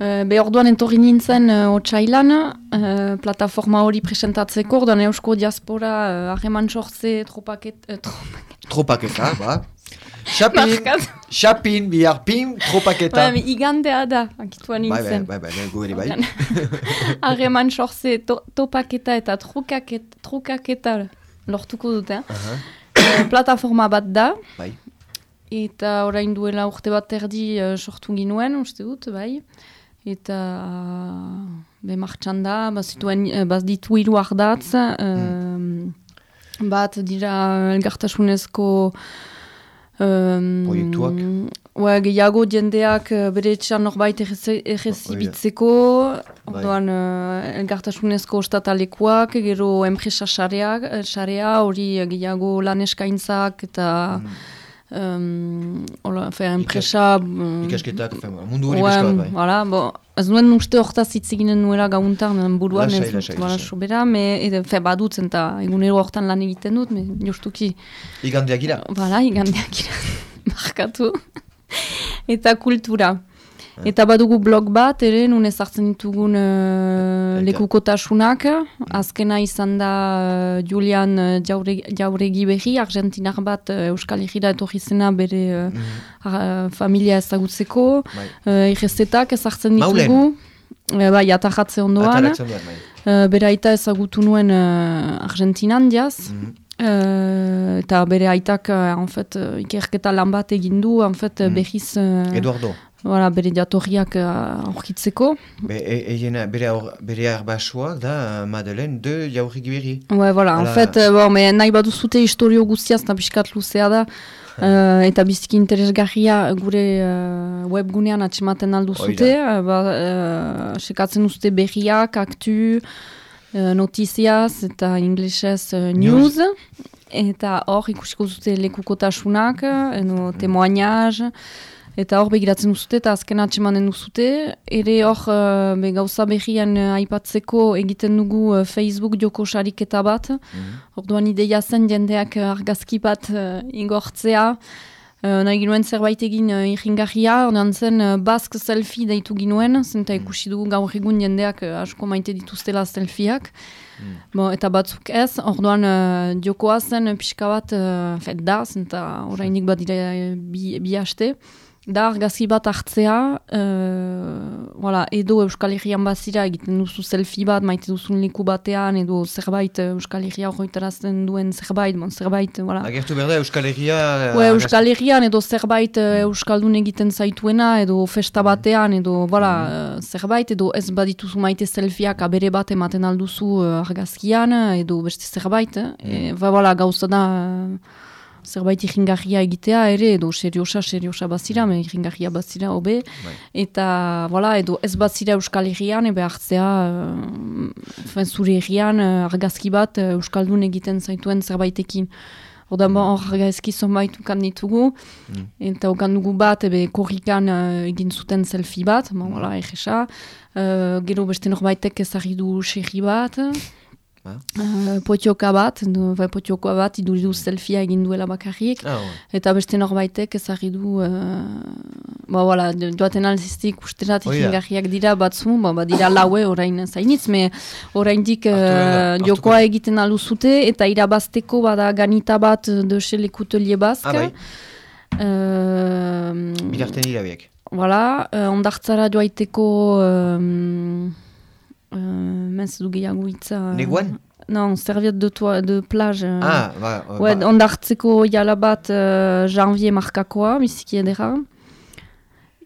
Uh, be orduan entorri nintzen uh, otsailan, uh, plataforma hori presentatzeko, orduan Eusko Diaspora uh, harreman sortze tropaket... Uh, tropaket. Tropaketa, ba. Xapin, xapin, bihar pin, tropaketa. Bai, igandea da, akituan Bai, bai, nintzen. bai, bai, bai, gu ere bai. Harreman sortze to, topaketa eta trukaket, trukaketa lortuko dute. Aha, Uh, plataforma bat da, bai. Eta orain duela urte bat erdi uh, sortu ginuen, uste dut, bai. Eta uh, be martxan da, bazituen, uh, baz ditu hiru ardatz. um, Bat dira elgartasunezko um, Proiektuak. Ua, gehiago jendeak uh, bere etxean norbait erreze- errezibitzeko, orduan uh, elgartasunezko ostatalekoak, gero enpresa sareak, eh, sarea, hori gehiago lan eskaintzak eta um, hola, fe, enpresa... um, Ikasketak, fe, mundu hori bat, bai. voilà, bon, ez nuen uste hortaz hitz eginen nuela gauntan eh, buruan ez dut, lasai. sobera, me, edo, fe, badutzen eta egunero hortan lan egiten dut, me, justuki, Igandeak gira. voilà, igandeak ira, markatu, eta kultura. Eta badugu blog bat, ere, nun ezartzen ditugun uh, lekukotasunak. Azkena izan da uh, Julian uh, Jauregi, Jauregi berri, argentinar bat uh, Euskal Herriera etorri zena bere uh, uh, familia ezagutzeko. Bai. Uh, Irrezetak ezartzen Maulen. ditugu. Uh, bai, atarratze ondoan. Bai. Bere aita ezagutu nuen uh, Argentinan diaz. Mhm. Uh, eta bere aitak uh, en uh, ikerketa lan bat egin du, en fait, uh, behiz... Uh, Eduardo. Voilà, bere jatorriak uh, aurkitzeko. Be, e, egena, bere, aur, bere arbasoak da uh, Madeleine de Jaurrik berri. Ouais, voilà, en fait, uh, bon, me, nahi baduzute historio guztiaz, eta pixkat luzea da, uh, eta biziki interesgarria gure uh, webgunean atxematen alduzute, uh, ba, uh, sekatzen uzte berriak, aktu, uh, notiziaz, eta inglesez uh, news, eta hor ikusiko zute lekukotasunak, edo temoagnaz, Eta hor begiratzen duzute eta azken atxemanen duzute. Ere hor uh, be gauza behian uh, aipatzeko egiten dugu uh, Facebook joko sariketa bat. Orduan ideia zen jendeak argazki bat uh, ingortzea. Uh, nahi ginuen zerbait egin uh, irringarria, orduan zen uh, bask selfie deitu ginuen, zenta ikusi dugu gaur egun jendeak uh, asko maite dituztela selfieak. Bon, eta batzuk ez, orduan uh, jokoa zen uh, pixka bat, uh, fet da, zenta orainik bat dira bi, bi haste. Da argazki bat hartzea, uh, voilà, edo Euskal Herrian bazira egiten duzu selfie bat, maite duzun leku batean, edo zerbait uh, Euskal Herria horretarazten duen zerbait, bon, zerbait, voilà. Agertu behar da Euskal Herria... uh, Ue, Euskal Herrian edo zerbait eh, Euskaldun egiten zaituena, edo festa batean, edo voilà, eh, zerbait, edo ez badituzu maite selfieak abere bat ematen alduzu argazkian, edo beste zerbait. eh. E, ba, voilà, gauza da eh, zerbait irringarria egitea ere, edo seriosa, seriosa bazira, me irringarria bazira, hobe. Eta, voilà, edo ez bazira Euskal Herrian, ebe hartzea, uh, zure herrian, eh, argazki bat eh, Euskaldun egiten zaituen zerbaitekin. Ordan bon, hor argazki zonbait ukan ditugu, eta ukan dugu bat, ebe korrikan eh, egin zuten selfie bat, bon, voilà, egesa. Uh, gero beste norbaitek ezagri du serri bat, Ba. Uh, potioka bat, bai, potioka bat, iduridu selfia egin duela bakarrik. Ah, ouais. Eta beste norbaitek ezagri du, uh, ba, jo- joaten alziztik usterat ikingarriak dira batzu, ba, ba, dira laue orain zainitz, me behar da, uh, jokoa egiten aluzute, eta irabazteko bada ganita bat chez les couteliers basques. Ah, bai. Uh, Bigarten dira biek. Voilà, uh, ondartzara joaiteko, um, uh, mez du gehiago hitza. Neguan? Non, serviette de, toi, de plage. euh, Ah, ba, uh, Ouais, ba- ondartzeko jala bat uh, janvier markakoa, biziki edera.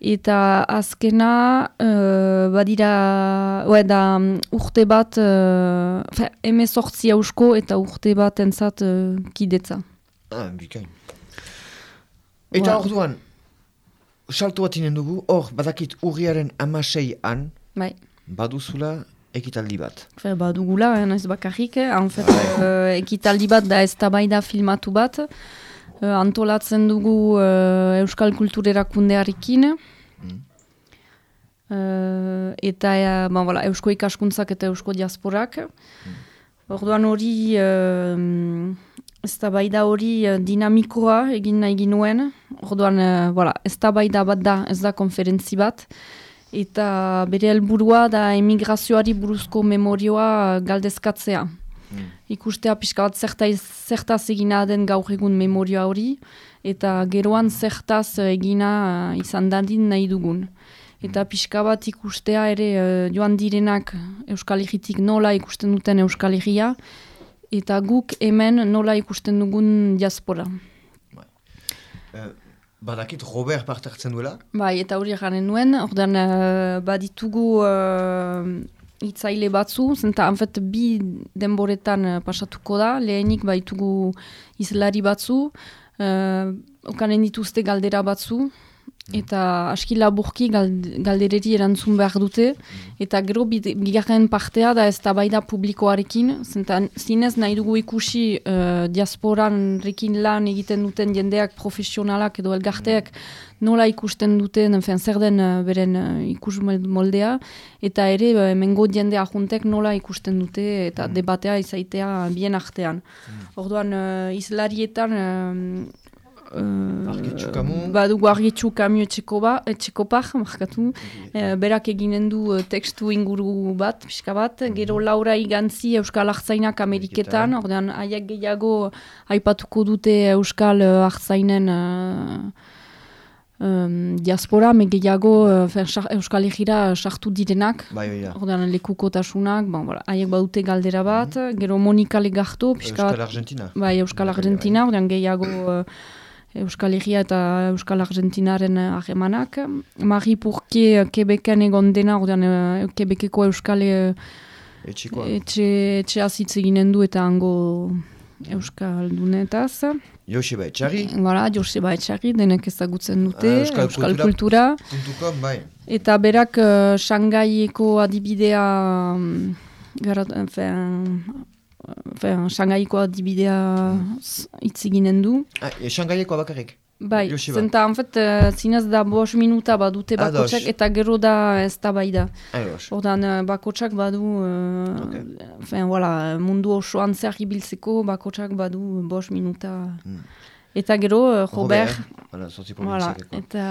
Eta azkena, uh, badira, ouais, da um, urte bat, uh, fe, emezortzi hausko eta urte bat entzat uh, kidetza. Ah, bikain. Eta Voilà. orduan, salto bat inen dugu, hor, badakit urriaren amaseian, Bai. baduzula ekitaldi bat. Fe, badugula, eh, naiz bakarrik, eh, en fait, uh, ekitaldi bat da eztabaida filmatu bat, uh, antolatzen dugu uh, Euskal Kulturerakundearekin, uh, eta uh, bon, voilà, Eusko ikaskuntzak eta Eusko diasporak. Orduan hori, uh, eztabaida hori uh, dinamikoa egin nahi ginuen, orduan, uh, voilà, eztabaida bat da, ez da konferentzi bat, eta bere helburua da emigrazioari buruzko memorioa galdezkatzea. Ikustea pixka bat zertaz, zertaz egina den gaur egun memoria hori, eta geroan zertaz egina eh, izan dadin nahi dugun. Eta pixka bat ikustea ere eh, joan direnak Euskal Herritik nola ikusten duten Euskal Herria, eta guk hemen nola ikusten dugun diaspora. Uh, badakit Robert parte hartzen duela? Bai, eta hori garen nuen, ordean uh, baditugu uh, itzaile batzu, zenta anfet bi denboretan uh, pasatuko da, lehenik baitugu izlari batzu, uh, okanen dituzte galdera batzu, eta aski laburki gald- galdereri erantzun behar dute, eta gero bigarren partea da ez da publikoarekin, zentan zinez nahi dugu ikusi uh, diasporanrekin lan egiten duten jendeak profesionalak edo elgarteak nola ikusten duten, enfen, zer den eh, beren uh, ikus moldea, eta ere uh, hemengo jendea juntek nola ikusten dute, eta debatea izaitea bien artean. Orduan, uh, izlarietan... Uh, Argitxu kamu. Badugu argitxu kamu etxeko, ba, etxeko par, markatu. Eh, berak eginen du eh, tekstu inguru bat, pixka bat. Gero Laura Igantzi Euskal Artzainak Ameriketan. Ordean, haiek gehiago aipatuko dute Euskal Artzainen eh, em, diaspora, gehiago eh, sar- Euskal Egira sartu direnak. Bai, bai, da. Ordean, lekukotasunak, bon, voilà, haiek badute galdera bat. Gero Monika Legarto, pixka Euskal bat. Argentina. Bai, Euskal Argentina, ordean gehiago eh, Euskal Herria eta Euskal Argentinaren eh, harremanak. Marie Pourquet Quebecen egon dena, ordean eh, Quebeceko Euskal eh, Etxikoa. etxe, etxe azitz eginen du eta hango Euskal Dunetaz. Joseba Etxarri. Voilà, Joseba Etxarri, denek ezagutzen dute, Ah, Euskal Euskal, Kultura. Kultura. Bai. Eta berak uh, Shangaieko adibidea um, garat, enfin, Shangaiko adibidea s- hitz eginen du. Ah, e, Xangaieko bakarrik. Bai, Joseba. zenta, en fait, uh, zinez da bos minuta badute bakotsak eta gero da ez da bai da. Ordan, uh, bakotsak badu, uh, enfin, voilà, mundu osoan zehar ibiltzeko bakotsak badu bos minuta. Eta gero, uh, Robert, Hala, sortzi voilà, eta...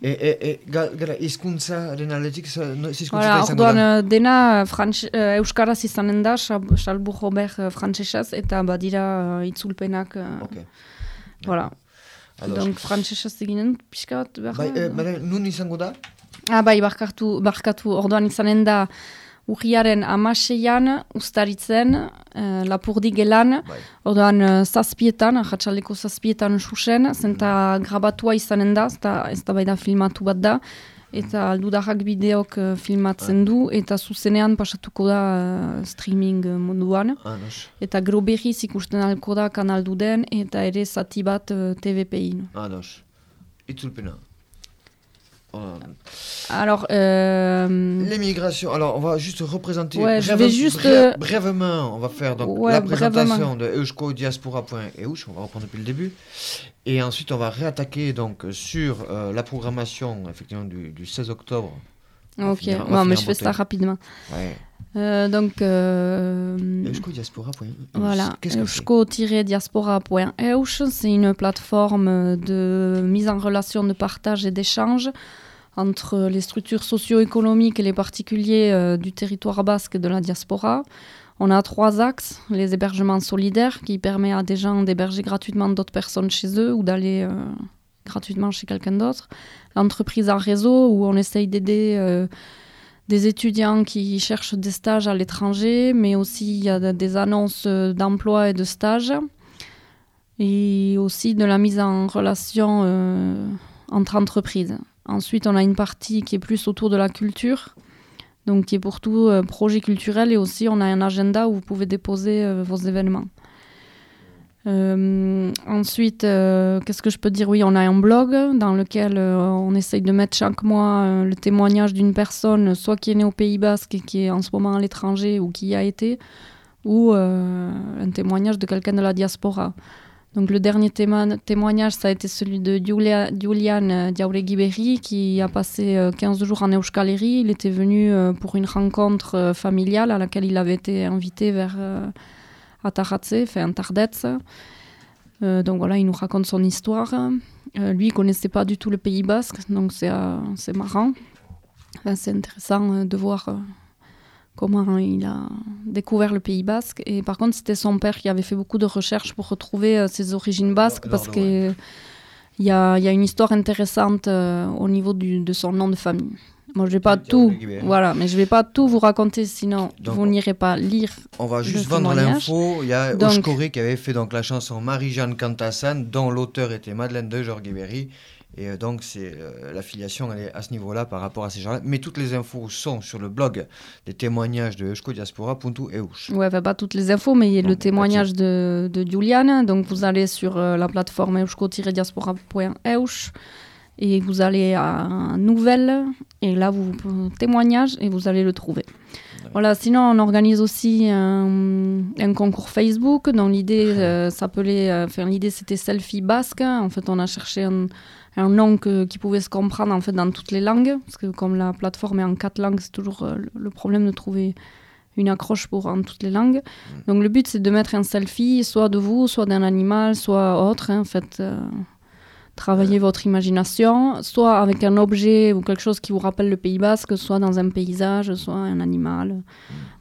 E, e, e, ga- gara, izkuntzaren aldetik, za- no, ez izkuntza Voilà, izango orduan da? eh, dena frantz, eh, euskaraz izanen da, Salbu Robert uh, eta badira uh, itzulpenak. Uh, Ok. Voilà. Donc frantsesez eginen pixka bat behar Bai, e, bada, nun izango da? Ah, bai, barkatu, barkatu, orduan izanen da urriaren amaseian ustaritzen uh, lapurdi gelan, orduan uh, zazpietan, jatxaleko zazpietan susen, zenta grabatua izanen da, ez da, ez da bai da filmatu bat da, eta aldudarrak bideok uh, filmatzen du, eta zuzenean pasatuko da uh, streaming uh, munduan. Ah. Eta gero berriz ikusten alko da kanal duden, eta ere zati bat uh, TVPI. Ah, nos. Itzulpena. Oh. Alors, euh, L'émigration. Alors, on va juste représenter. Ouais, je brève- vais juste, brè- euh, Brèvement, on va faire donc Ouais, la présentation brèvement. de euskodiaspora.eush. On va reprendre depuis le début. Et ensuite, on va réattaquer donc sur euh, la programmation effectivement du, du 16 octobre. Ok, finir- mais je fais ça rapidement. Ouais. Euh, donc, euh, voilà, c'est une plateforme de mise en relation, de partage et d'échange entre les structures socio-économiques et les particuliers euh, du territoire basque et de la diaspora. On a trois axes, les hébergements solidaires qui permet à des gens d'héberger gratuitement d'autres personnes chez eux ou d'aller euh, gratuitement chez quelqu'un d'autre. L'entreprise en réseau où on essaye d'aider euh, des étudiants qui cherchent des stages à l'étranger, mais aussi il y a des annonces d'emploi et de stages. Et aussi de la mise en relation entre entreprises. Ensuite, on a une partie qui est plus autour de la culture, donc qui est pour tout euh, projet culturel. Et aussi, on a un agenda où vous pouvez déposer euh, vos événements. Euh, ensuite, qu'est-ce que je peux dire? Oui, on a un blog dans lequel on essaye de mettre chaque mois le témoignage d'une personne, soit qui est née au Pays Basque et qui est en ce moment à l'étranger ou qui y a été, ou un témoignage de quelqu'un de la diaspora. Donc le dernier témoignage, ça a été celui de Julia, Julian euh, Diauregui-Berry, qui a passé euh, 15 jours en Euskal Herri. Il était venu euh, pour une rencontre euh, familiale à laquelle il avait été invité vers euh, Ataratse, enfin Tardetz. Euh, donc voilà, il nous raconte son histoire. Euh, lui, il connaissait pas du tout le Pays Basque, donc c'est euh, marrant. Enfin, c'est intéressant euh, de voir euh, comment il a découvert le Pays Basque. Et par contre, c'était son père qui avait fait beaucoup de recherches pour retrouver euh, ses origines basques, parce Lord, que il y a, y a une histoire intéressante euh, au niveau du- de son nom de famille. Moi, je vais pas tout, voilà, mais je vais pas tout vous raconter, sinon Donc, vous n'irez pas lire. On va juste vendre l'info. Il y a Donc, Oshkori qui avait fait donc la chanson Marie-Jeanne Cantassan, dont l'auteur était Madeleine de Jorgueberry. Et euh, donc, c'est euh, l'affiliation elle est à ce niveau-là par rapport à ces gens-là. Mais toutes les infos sont sur le blog des témoignages de euskodiaspora.eush. Ouais, enfin, pas toutes les infos, mais il y a le témoignage de, de Julian. Donc, vous allez sur euh, la plateforme eusko-diaspora.eush et vous allez à Nouvelles, et là, vous témoignage, et vous allez le trouver. Voilà, sinon, on organise aussi un, un concours Facebook, dont l'idée euh, s'appelait, enfin, l'idée c'était Selfie Basque. En fait, on a cherché un, un nom que- qui pouvait se comprendre en fait dans toutes les langues, parce que comme la plateforme est en quatre langues, c'est toujours euh, le- problème de trouver une accroche pour en toutes les langues. Donc le but c'est de mettre un selfie, soit de vous, soit d'un animal, soit autre. hein, en fait, euh, travailler votre imagination, soit avec un objet ou quelque chose qui vous rappelle le Pays Basque, soit dans un paysage, soit un animal.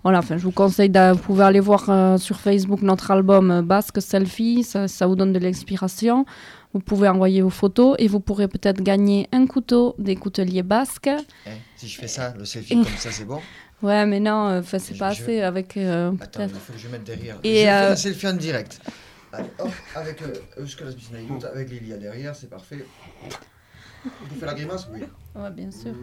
Voilà, enfin, je vous conseille, de, vous pouvez aller voir euh, sur Facebook notre album euh, Basque Selfie, ça, ça vous donne de l'inspiration. Vous pouvez envoyer vos photos et vous pourrez peut-être gagner un couteau des couteliers basques. Eh, si je fais ça, le selfie comme ça, c'est bon? Ouais, mais non, euh, c'est pas je- assez avec. euh, Attends, il faut que je mette derrière. Et, je fais euh, un selfie en direct. Allez, hop, avec euh, avec Lilia derrière, c'est parfait. Vous faites la grimace? Oui. Ouais, bien sûr.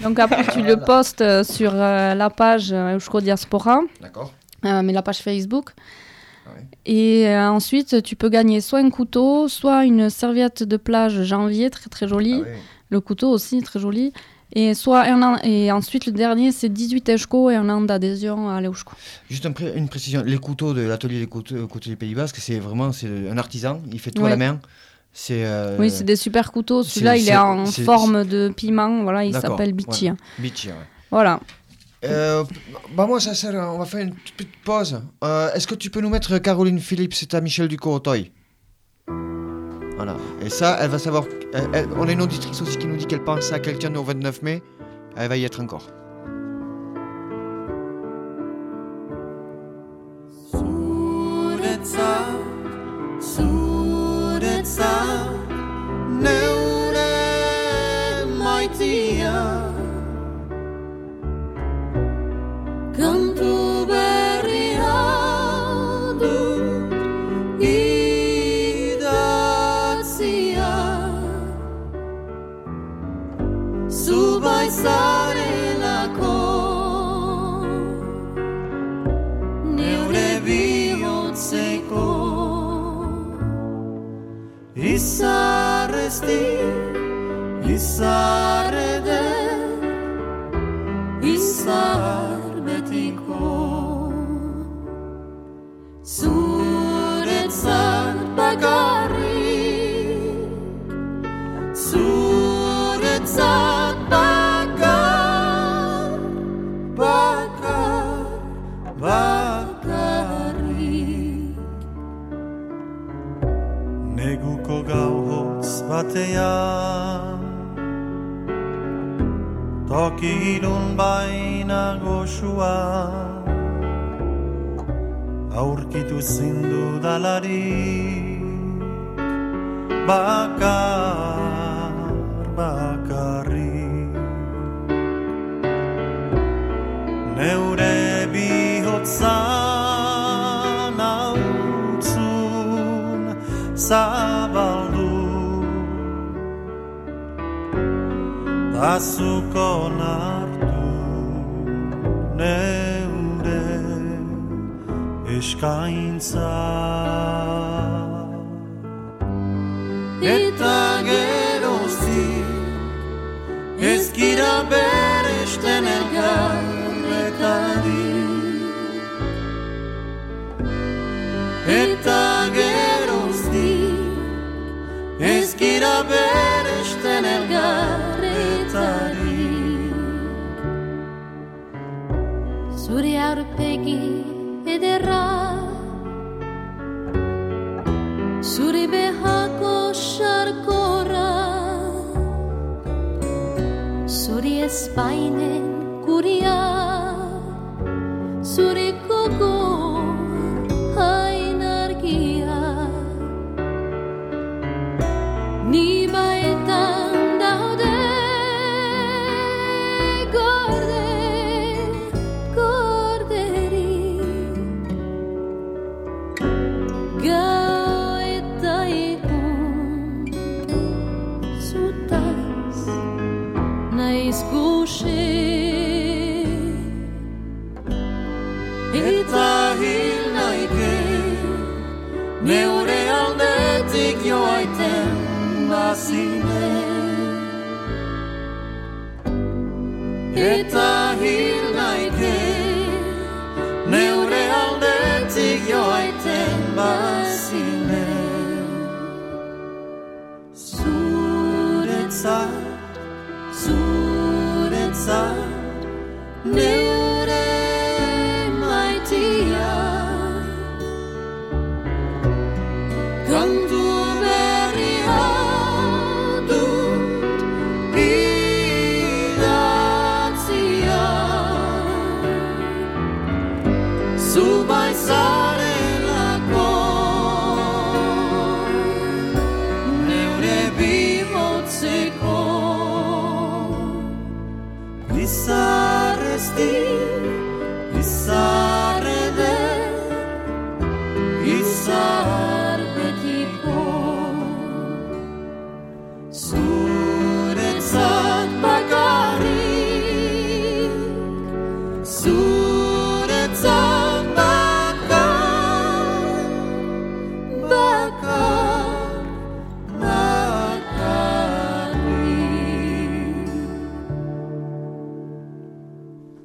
Donc après, tu le postes euh, sur euh, la page Euskal Diaspora, D'accord. mais la page Facebook. Et euh, ensuite, tu peux gagner soit un couteau, soit une serviette de plage janvier, très très jolie. Le couteau aussi, très joli. Et, soit un an, et ensuite, le dernier, c'est 18 eusko et un an d'adhésion à l'Eusko. Juste un une précision, les couteaux de l'atelier des couteaux, couteaux du Pays Basque, c'est vraiment un artisan, il fait tout à la main. Euh, Oui, c'est des super couteaux. Celui-là, il est en forme de piment. Voilà, il s'appelle Bichi. ouais. Bichi, ouais. Voilà. Euh, bah moi, ça sert, on va faire une petite pause. Euh, Est-ce que tu peux nous mettre Caroline Philippe, c'est à Michel Ducorotoy Voilà. Et ça, elle va savoir. elle- on a une auditrice aussi qui nous dit qu'elle pense à quelqu'un au 29 mai. Elle va y être encore. Lição Toki ilun baina goxua. Aurkitu zindu dalari Bakar, bakarrik. Neure bihotzan azuko nartu neure eskaintza. Eta gerozi ezkira beresten elgarretari eta gerozi ezkira arpegi ed erra zure behako sarkorra zuri espaine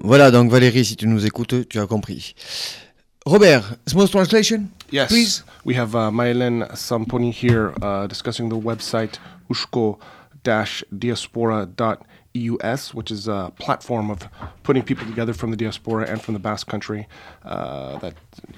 Voilà, donc Valérie, si tu nous écoutes, tu as compris. Robert, small translation, Yes. please. We have uh, Mailen Samponi here uh, discussing the website ushko-diaspora.eus, which is a platform of putting people together from the diaspora and from the Basque Country uh, that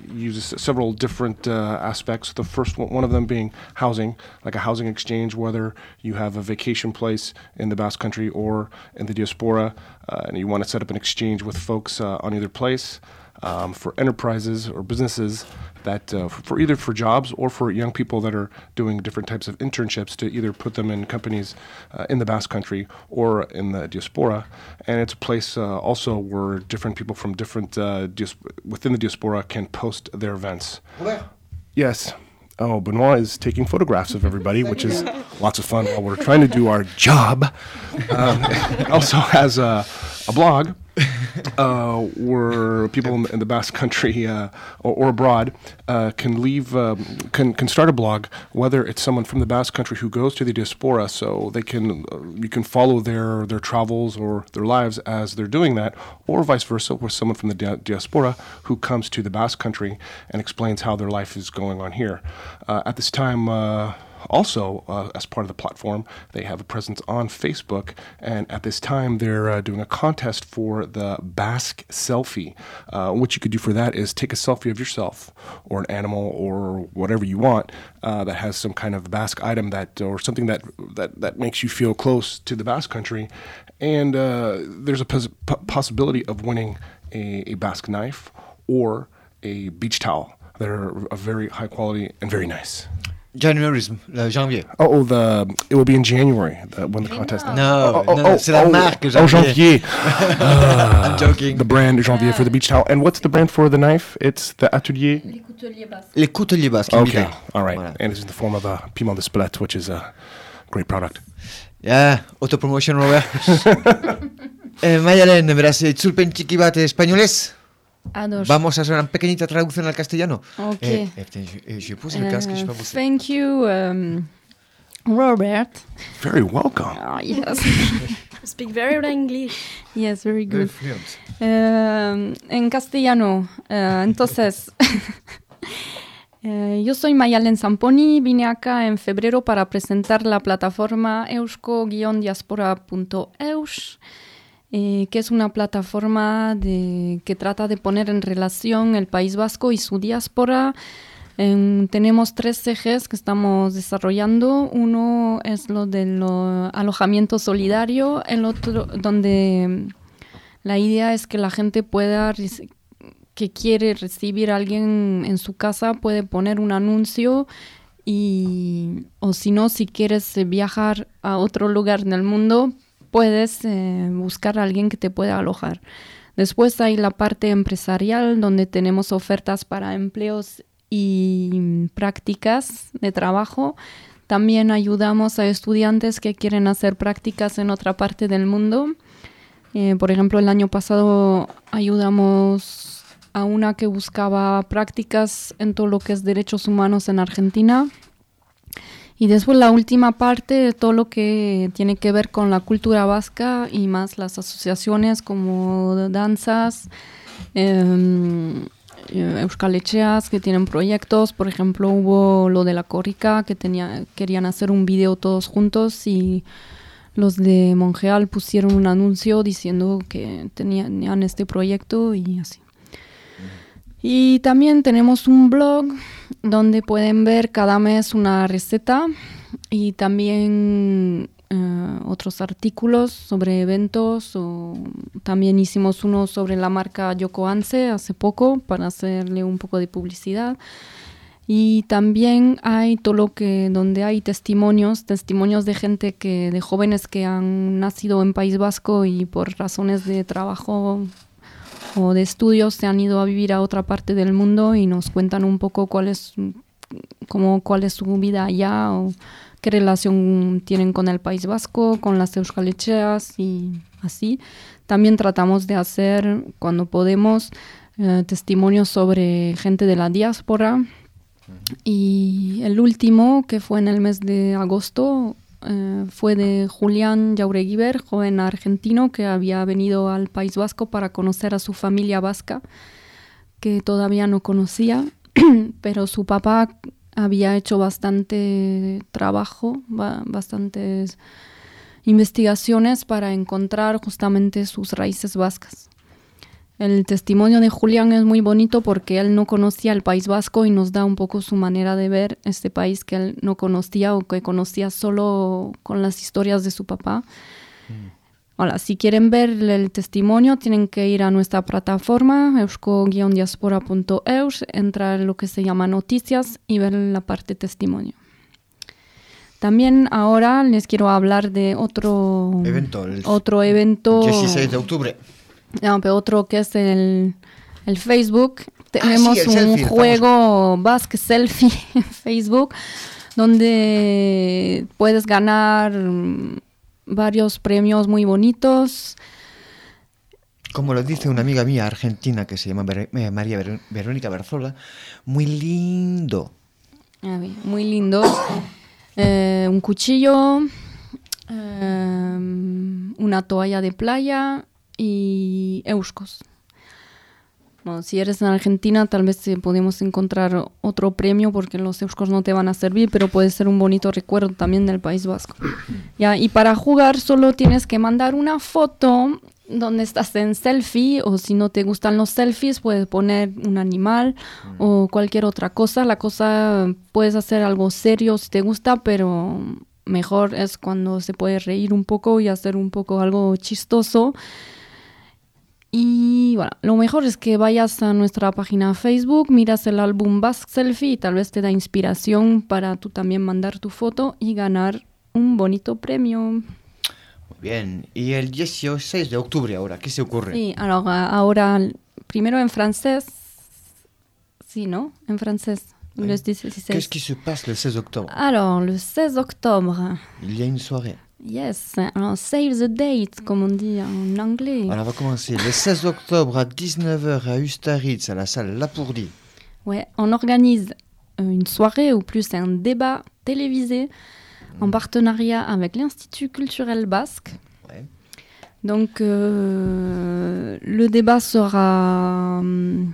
uses several different uh, aspects. The first one, one of them being housing, like a housing exchange, whether you have a vacation place in the Basque Country or in the diaspora, uh, and you want to set up an exchange with folks uh, on either place um, for enterprises or businesses that uh, for either for jobs or for young people that are doing different types of internships to either put them in companies uh, in the Basque Country or in the diaspora. And it's a place uh, also where different people from different uh, dias- within the diaspora can post their events. Yes. Oh, Benoit is taking photographs of everybody, which is lots of fun while we're trying to do our job. Um, it also has a, a blog uh, where people in, the Basque Country uh, or, or abroad uh, can leave, um, can can start a blog. Whether it's someone from the Basque Country who goes to the diaspora, so they can uh, you can follow their their travels or their lives as they're doing that, or vice versa, where someone from the dia- diaspora who comes to the Basque Country and explains how their life is going on here. Uh, at this time. Also, uh, as part of the platform, they have a presence on Facebook, and at this time, they're uh, doing a contest for the Basque selfie. Uh, what you could do for that is take a selfie of yourself or an animal or whatever you want uh, that has some kind of Basque item that or something that that that makes you feel close to the Basque country, and uh, there's a pos- possibility of winning a, a Basque knife or a beach towel that are very high quality and very nice. Januarisme, le janvier. Oh, oh, the it will be in January the, when the contest. No, oh, oh, no, oh, c'est la oh, marque Oh, Janvier. Janvier. Ah, I'm joking. The brand Janvier for the beach towel. And what's the brand for the knife? It's the Atelier. Les couteliers basques. Okay, Invita. all right. And it's in the form of a piment de spelette, which is a great product. Yeah, autopromotion, Robert. eh, Mayalen, beraz, itzulpen txiki bat espainolez? Vamos a hacer una pequeñita traducción al castellano. Ok. Eh, eh, je, eh, casque, je sais thank you, um, Robert. Very welcome. Ah, yes. Speak very well English. Yes, very Very good. Eh, en castellano, eh, entonces, eh, yo soy Mayalen Zamponi, vine acá en febrero para presentar la plataforma eusko-diaspora.eus, eh, que es una plataforma de, que trata de poner en relación el País Vasco y su diáspora. Em, tenemos tres ejes que estamos desarrollando. Uno es lo del lo- alojamiento solidario, el otro donde em, la idea es que la gente pueda, que quiere recibir a alguien en su casa, puede poner un anuncio y, o si no, si quieres eh, viajar a otro lugar en el mundo, puedes eh, buscar a alguien que te pueda alojar. Después hay la parte empresarial, donde tenemos ofertas para empleos y prácticas de trabajo. También ayudamos a estudiantes que quieren hacer prácticas en otra parte del mundo. Eh, por ejemplo, el año pasado ayudamos a una que buscaba prácticas en todo lo que es derechos humanos en Argentina. Y después la última parte, todo lo que tiene que ver con la cultura vasca y más las asociaciones como danzas, eh, Euskal Echeas que tienen proyectos. Por ejemplo, hubo lo de la Córica que tenía, querían hacer un video todos juntos y los de Monreal pusieron un anuncio diciendo que tenían este proyecto y así. Y también tenemos un blog donde pueden ver cada mes una receta y también eh, otros artículos sobre eventos. También hicimos uno sobre la marca Yoko Anse hace poco para hacerle un poco de publicidad. Y también hay todo lo que, donde hay testimonios, testimonios de gente que, de jóvenes que han nacido en País Vasco y por razones de trabajo o de estudios se han ido a vivir a otra parte del mundo y nos cuentan un poco cuál es, como, cuál es su vida allá o qué relación tienen con el País Vasco, con las euskalecheas y así. También tratamos de hacer, cuando podemos, eh, testimonios sobre gente de la diáspora. Y el último, que fue en el mes de agosto, eh, fue de Julián Jaureguiber, joven argentino que había venido al País Vasco para conocer a su familia vasca, que todavía no conocía, pero su papá había hecho bastante trabajo, ba bastantes investigaciones para encontrar justamente sus raíces vascas. El testimonio de Julián es muy bonito porque él no conocía el País Vasco y nos da un poco su manera de ver este país que él no conocía o que conocía solo con las historias de su papá. Hola, si quieren ver el testimonio tienen que ir a nuestra plataforma eusko-diaspora.eus, entrar en lo que se llama noticias y ver la parte testimonio. También ahora les quiero hablar de otro Evento, el otro evento 16 de octubre. No, pero otro que es el, el Facebook. Tenemos el un selfie, juego Basque Selfie en Facebook donde puedes ganar mm, varios premios muy bonitos. Como lo dice una amiga mía argentina que se llama Ver- eh, María Ver- Verónica Berzola, muy lindo. Muy lindos. Eh, un cuchillo, eh, una toalla de playa y euskos. Bueno, si eres en Argentina, tal vez podemos encontrar otro premio porque los euskos no te van a servir, pero puede ser un bonito recuerdo también del País Vasco. ya, y para jugar solo tienes que mandar una foto donde estás en selfie o si no te gustan los selfies puedes poner un animal o cualquier otra cosa. La cosa puedes hacer algo serio si te gusta, pero mejor es cuando se puede reír un poco y hacer un poco algo chistoso. Y bueno, lo mejor es que vayas a nuestra página Facebook, miras el álbum Basque Selfie y tal vez te da inspiración para tú también mandar tu foto y ganar un bonito premio. Muy bien. Y el 16 de octubre ahora, ¿qué se ocurre? Sí, alors, ah, ahora primero en francés. Sí, ¿no? En francés. Oui. Le 16. Qu'est-ce qui se passe le 16 octobre Alors, le 16 octobre. Il y a une soirée. Yes, alors save the date, comme on dit en anglais. Alors on va commencer le 16 octobre à 19h à Ustaritz, à la salle Lapourdi. Ouais, on organise euh, une soirée ou plus un débat télévisé en partenariat avec l'Institut culturel basque. Ouais. Donc, euh, le débat sera hum,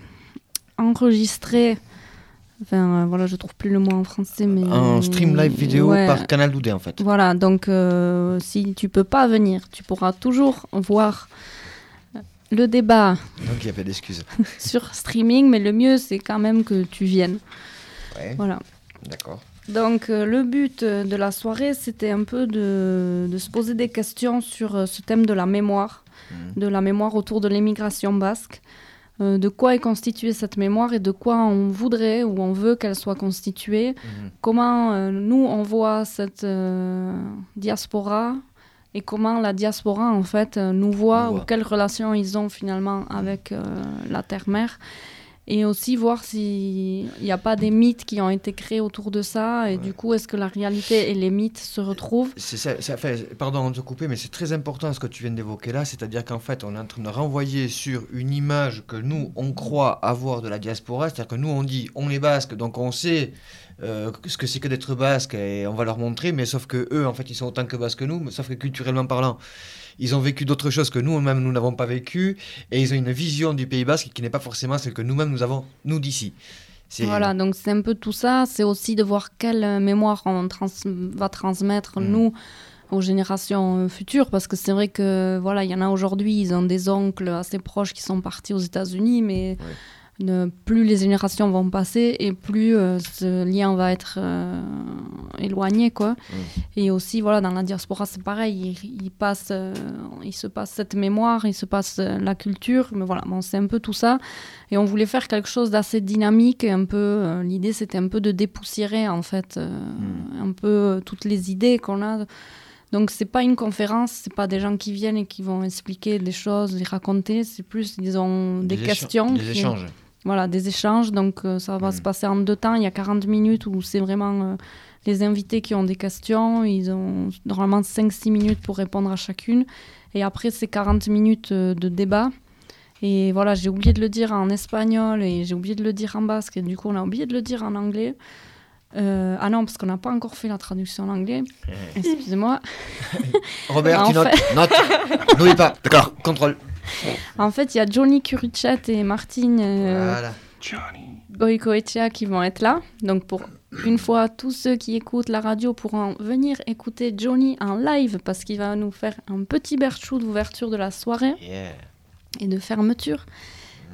enregistré. Enfin, euh, voilà, je trouve plus le mot en français, mais. Un stream live vidéo Ouais. par Canal Doudé en fait. Voilà, donc euh, si tu peux pas venir, tu pourras toujours voir le débat Donc il n'y a pas d'excuses. sur streaming, mais le mieux c'est quand même que tu viennes. Ouais, Voilà. d'accord. Donc euh, le but de la soirée, c'était un peu de, de se poser des questions sur ce thème de la mémoire, Mhm. de la mémoire autour de l'émigration basque. Euh, de quoi est constituée cette mémoire et de quoi on voudrait ou on veut qu'elle soit constituée. Mhm. Comment euh, nous on voit cette euh, diaspora et comment la diaspora en fait nous voit Nous ou voit. quelles relations ils ont finalement avec euh, la terre-mère. Et aussi voir s'il n'y a pas des mythes qui ont été créés autour de ça. Et du coup est-ce que la réalité et les mythes se retrouvent? Ça, ça pardon de te couper, mais c'est très important ce que tu viens d'évoquer là, c'est-à-dire qu'en fait on est en train de renvoyer sur une image que nous on croit avoir de la diaspora, c'est-à-dire que nous on dit on est basque, donc on sait euh, ce que c'est que d'être basque et on va leur montrer, mais sauf que eux, en fait, ils sont autant que basques que nous, mais sauf que culturellement parlant, ils ont vécu d'autres choses que nous-mêmes, nous n'avons pas vécu, et ils ont une vision du Pays basque qui n'est pas forcément celle que nous-mêmes nous avons, nous d'ici. Voilà, donc c'est un peu tout ça. C'est aussi de voir quelle euh, mémoire on trans- va transmettre, Mm. nous, aux générations euh, futures. Parce que c'est vrai que, voilà, il y en a aujourd'hui, ils ont des oncles assez proches qui sont partis aux États-Unis, mais ne- plus les générations vont passer et plus euh, ce lien va être euh, éloigné, quoi. Et aussi, voilà, dans la diaspora, c'est pareil. Il, il passe, euh, il se passe cette mémoire, il se passe la culture. Mais voilà, bon, c'est un peu tout ça. Et on voulait faire quelque chose d'assez dynamique. Un peu, l'idée, c'était un peu de dépoussiérer, en fait, euh, un peu toutes les idées qu'on a. Donc, c'est pas une conférence, c'est pas des gens qui viennent et qui vont expliquer des choses, les raconter. C'est plus, disons, des, Des écha- questions. des qui- échanges. Voilà, des échanges. Donc, euh, ça va se passer en deux temps. Il y a 40 minutes où c'est vraiment euh, les invités qui ont des questions. Ils ont normalement 5-6 minutes pour répondre à chacune. Et après, c'est 40 minutes euh, de débat. Et voilà, j'ai oublié de le dire en espagnol et j'ai oublié de le dire en basque. Et du coup, on a oublié de le dire en anglais. Euh, ah non, parce qu'on n'a pas encore fait la traduction en anglais. Excusez-moi. Robert, En tu notes. fait- Note. N'oublie pas. D'accord. Contrôle. En fait, il y a Johnny Curichet et Martine euh, Voilà. Goicoechea qui vont être là. Donc, pour une fois, tous ceux qui écoutent la radio pourront venir écouter Johnny en live parce qu'il va nous faire un petit berchou d'ouverture de la soirée Yeah. et de fermeture.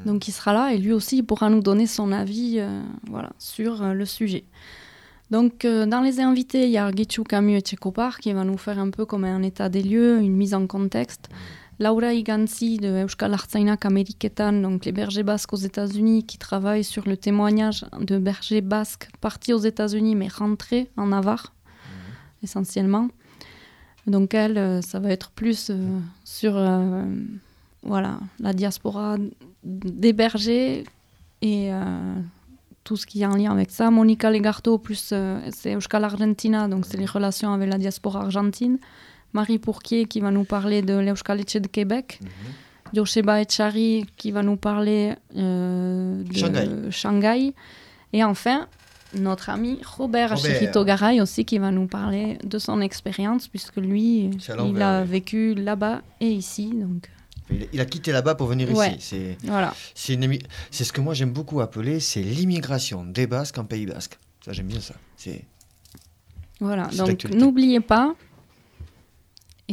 Donc, il sera là et lui aussi, il pourra nous donner son avis euh, voilà, sur euh, le sujet. Donc, euh, dans les invités, il y a Argichu Camus et Tchekopar qui va nous faire un peu comme un état des lieux, une mise en contexte. Laura Iganzi de Euskal Artzainak Ameriketan, donc les bergers basques aux États-Unis, qui travaillent sur le témoignage de bergers basques partis aux États-Unis mais rentrés en Navarre, essentiellement. Donc elle, euh, ça va être plus euh, sur euh, voilà, la diaspora des bergers et euh, tout ce qui est en lien avec ça. Monica Legarto, plus c'est Euskal Argentina, donc c'est les relations avec la diaspora argentine. Marie Pourquier qui va nous parler de l'Euskal Etxe de Québec. Yosheba Echari qui va nous parler euh, de Shanghai. Shanghai. Et enfin, notre ami Robert, Robert. Garay aussi qui va nous parler de son expérience puisque lui, il a vécu là-bas et ici. Donc, Il, a quitté là-bas pour venir Ouais. ici. C'est Voilà. une ce que moi j'aime beaucoup appeler c'est l'immigration des Basques en Pays Basque. Ça j'aime bien ça. Voilà, donc n'oubliez pas,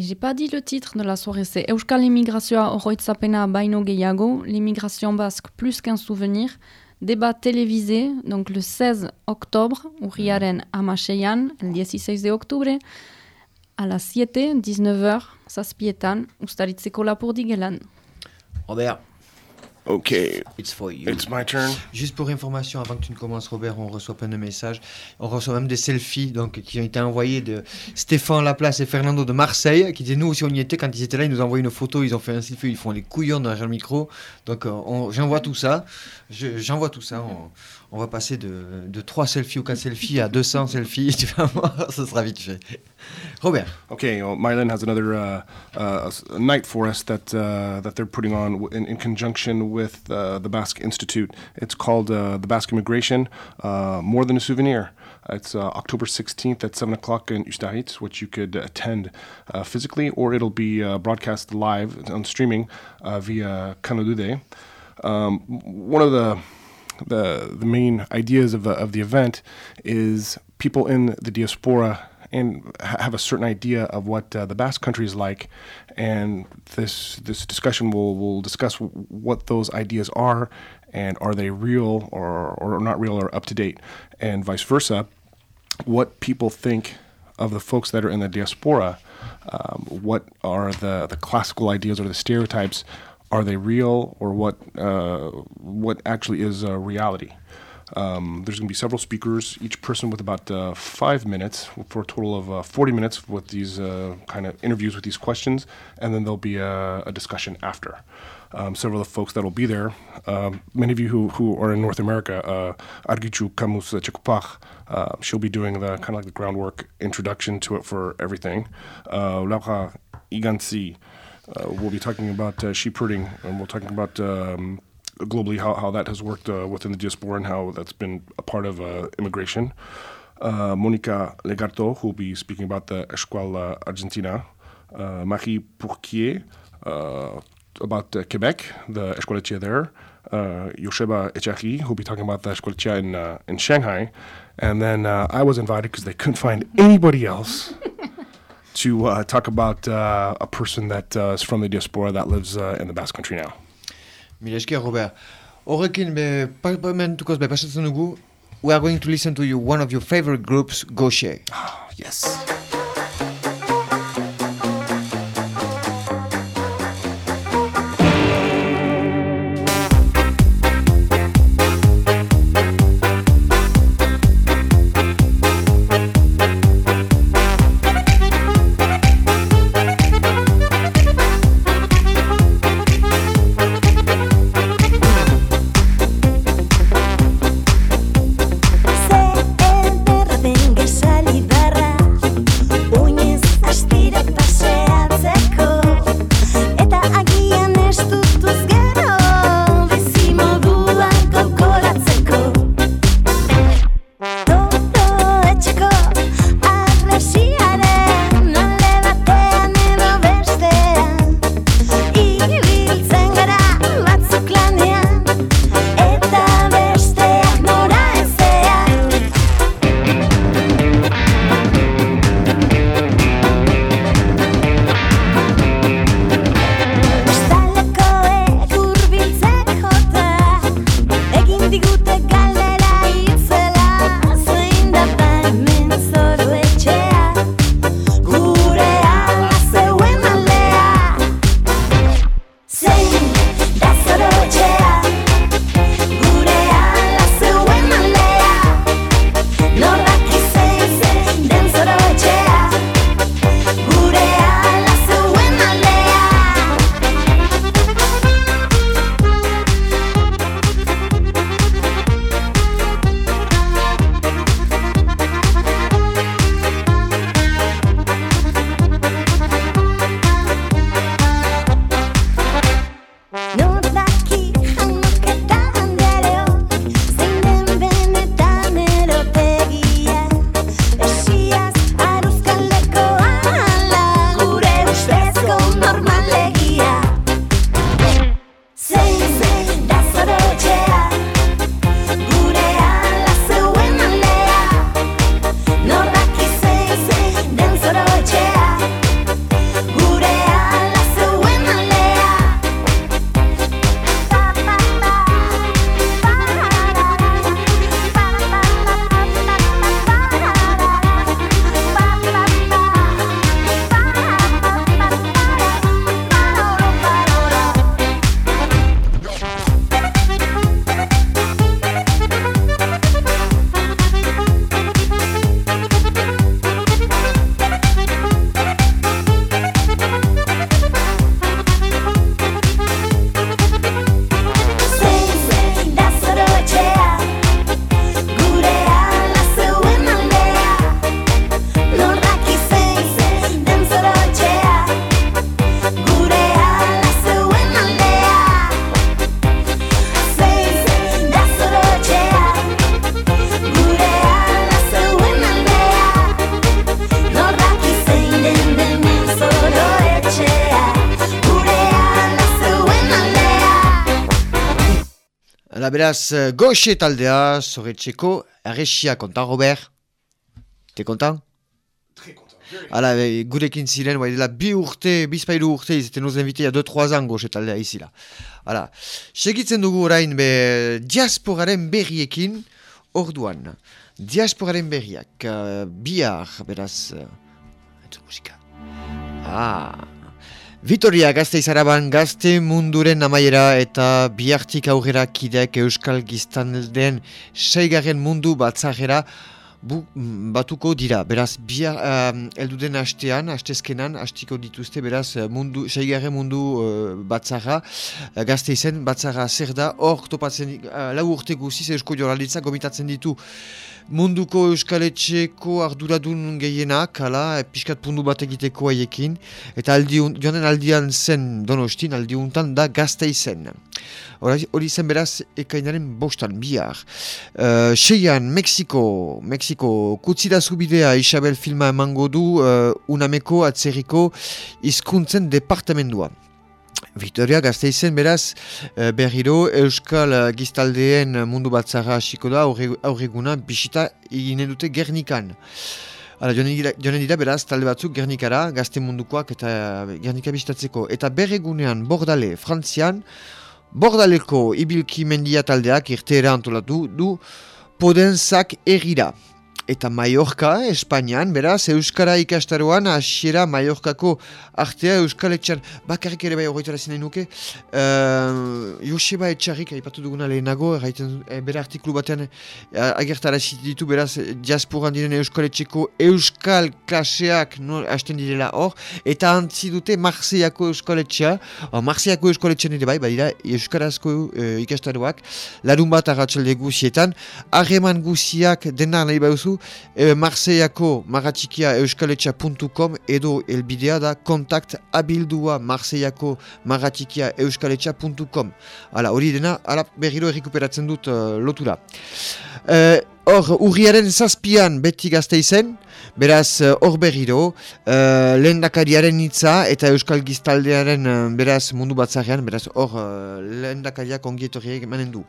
et j'ai pas dit le titre de la soirée, c'est Euskal Immigrazioa oroitzapena baino gehiago, l'immigration basque plus qu'un souvenir, débat télévisé, donc le 16 octobre, urriaren amaseian, el 16 de octubre, à la 7, 19h, zazpietan, ustaritzeko lapurdi gelan. Robert. Okay. It's for you. It's my turn. Juste pour information, avant que tu ne commences, Robert, on reçoit plein de messages. On reçoit même des selfies donc, qui ont été envoyés de Stéphane Laplace et Fernando de Marseille, qui disaient nous aussi on y était. Quand ils étaient là, ils nous ont envoyé une photo, ils ont fait un selfie, ils font les couillons dans le micro. Donc euh, j'envoie tout ça. Je- J'envoie tout ça. On, on va passer de, de 3 selfies ou 4 selfies à 200 selfies. Tu vas voir, ça sera vite fait. Robert. Okay, well, Mylan has another uh, uh, night for us that uh, that they're putting on in, in conjunction with uh, the Basque Institute. It's called uh, the Basque Immigration, uh, more than a souvenir. It's October 16th at 7 o'clock in Ustaritz, which you could attend physically, or it'll be broadcast live on streaming via Kanadude. Um, one of the the the main ideas of the of the event is people in the diaspora and have a certain idea of what uh, the Basque country is like, and this this discussion will will discuss what those ideas are, and are they real or or not real or up to date, and vice versa, what people think of the folks that are in the diaspora. Um, what are the, the classical ideas or the stereotypes? Are they real or what uh, what actually is uh, reality? Um, there's going to be several speakers, each person with about uh, five minutes for a total of uh, 40 minutes with these uh, kind of interviews with these questions, and then there'll be a, a discussion after. Um, several of the folks that will be there, um, many of you who, who are in North America, uh, Argichu Kamus Chekupach, uh, she'll be doing the kind of like the groundwork introduction to it for everything. Uh, Laura Igansi, uh, we'll be talking about uh, sheep herding, and we're talking about um, globally how, how that has worked uh, within the diaspora and how that's been a part of uh, immigration. Uh, Monica Legarto, who will be speaking about the Escuela Argentina. Uh, Marie Pourquier, uh, about uh, Quebec, the Escuela there. Uh, Yosheba Echari, who'll be talking about the Escuela in, in Shanghai. And then I was invited because they couldn't find anybody else to talk about a person that is from the diaspora that lives in the Basque Country now. Mila esker, Robert. Horrekin, be, pa, pa, mentukoz, be, pasatzen dugu, we are going to listen to you, one of your favorite groups, Gaucher. yes. Hala beraz, eh, Gaucher taldea, zorretxeko, arresia konta, Robert? Te kontan? Hala, be, gurekin ziren, bai dela bi urte, bizpailu urte, izeten nos invite ya 2-3 an Gaucher taldea izila. Hala, segitzen dugu orain, be, diasporaren berriekin, orduan. Diasporaren berriak, uh, bihar, beraz, uh, entzun musika. Ah, Vitoria gazte izaraban gazte munduren amaiera eta bihartik aurrera kideak euskal giztanelden seigarren mundu batzarera bu, mm, batuko dira. Beraz, bihar um, elduden hastean, hastezkenan, hastiko dituzte, beraz, eh, mundu, seigarren mundu uh, batzarra, uh, gazte izen, batzarra zer da, hor topatzen, uh, lau urte guziz eusko joralitza gomitatzen ditu munduko euskaletxeko arduradun gehienak, hala, pixkat pundu bat egiteko haiekin, eta aldi, joanen aldian zen donostin, aldiuntan da gazte izen. Hori zen beraz ekainaren bostan bihar. Uh, seian, Mexiko, Mexiko, kutzida zubidea Isabel filma emango du uh, unameko atzerriko hizkuntzen departamentua. Victoria Gasteizen beraz eh, berriro Euskal eh, Giztaldeen mundu batzara hasiko da aurre- aurreguna bisita eginen dute Gernikan. Hala, joanen dira, beraz talde batzuk Gernikara, gazte mundukoak eta Gernika bisitatzeko. Eta berregunean Bordale, Frantzian, Bordaleko ibilki mendia taldeak irteera antolatu du Podenzak erira. Eta Mallorca, Espainian, beraz, Euskara ikastaroan, hasiera Mallorcako artea Euskaletxan, bakarrik ere bai horretara zinen nuke, uh, Joseba Etxarrik, aipatu duguna lehenago, erraiten, e, bere artikulu batean uh, agertara ditu, beraz, diasporan diren Euskaletxeko Euskal klaseak hasten direla hor, eta antzi dute Marseillako Euskaletxea, oh, Marseillako Euskaletxean ere bai, badira Euskarazko uh, ikastaroak, larun bat arratsalde guzietan, harreman guziak denar nahi bauzu, e, Marseillako maratxikia euskaletxa.com edo elbidea da kontakt abildua Marseillako maratxikia euskaletxa.com Hala, hori dena, hala berriro errekuperatzen dut uh, lotura. Eh, Hor, urriaren zazpian beti gazte izen, beraz eh, hor berriro, uh, lehen dakariaren hitza eta Euskal Giztaldearen eh, beraz mundu batzarean, beraz hor uh, lehen dakariak ongietorriak emanen du.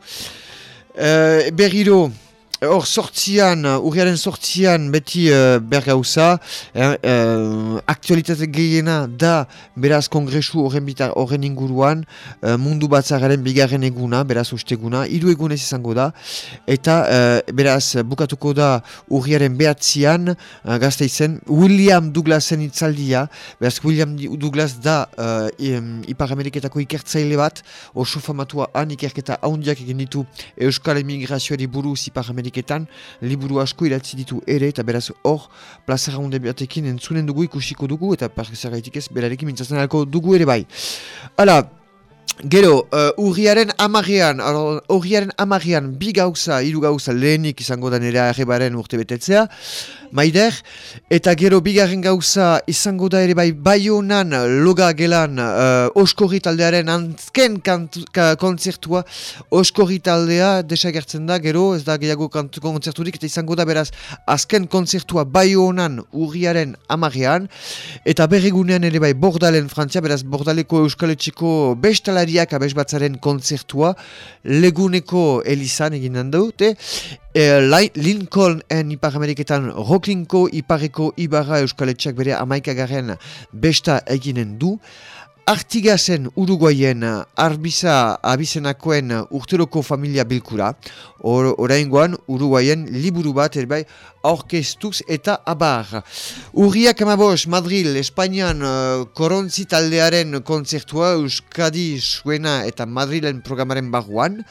Uh, berriro, Hor sortzian, urriaren sortzian beti uh, bergauza, eh, uh, aktualitate gehiena da beraz kongresu horren, bitar, horren inguruan, uh, mundu batzararen bigarren eguna, beraz osteguna, hiru egunez izango da, eta uh, beraz bukatuko da urriaren behatzian, uh, gazte William Douglasen itzaldia, beraz William Douglas da uh, Ipar Ameriketako ikertzaile bat, oso famatua han ikerketa haundiak egin ditu Euskal Emigrazioari buruz Ipar Ameriketan, liburu asko idatzi ditu ere, eta beraz hor, plazara hunde batekin entzunen dugu ikusiko dugu, eta parkezaraitik ez, berarekin mintzatzen alko dugu ere bai. Hala, Gero, uh, urriaren alo, urriaren amarrean bi gauza, hiru gauza lehenik izango da nire arrebaren urte betetzea, maider, eta gero bigarren gauza izango da ere bai baionan loga gelan uh, oskorri taldearen antzken ka, kontzertua, oskorri taldea desagertzen da, gero ez da gehiago kontzerturik, eta izango da beraz azken kontzertua baionan urriaren amarrean, eta berrigunean ere bai bordalen Frantzia, beraz bordaleko euskaletxeko bestalariak abes batzaren kontzertua. Leguneko elizan egin dute, e, Lincoln en Ipar Ameriketan Rocklinko Ipareko Ibarra euskaletxak bere amaikagaren besta eginen du, Artigazen Uruguayen Arbiza abizenakoen urteroko familia bilkura, Or, oraingoan Uruguayen liburu bat ere bai aurkeztuz eta abar. Urriak amabos Madril, Espainian uh, korontzi taldearen kontzertua Euskadi suena eta Madrilen programaren barruan,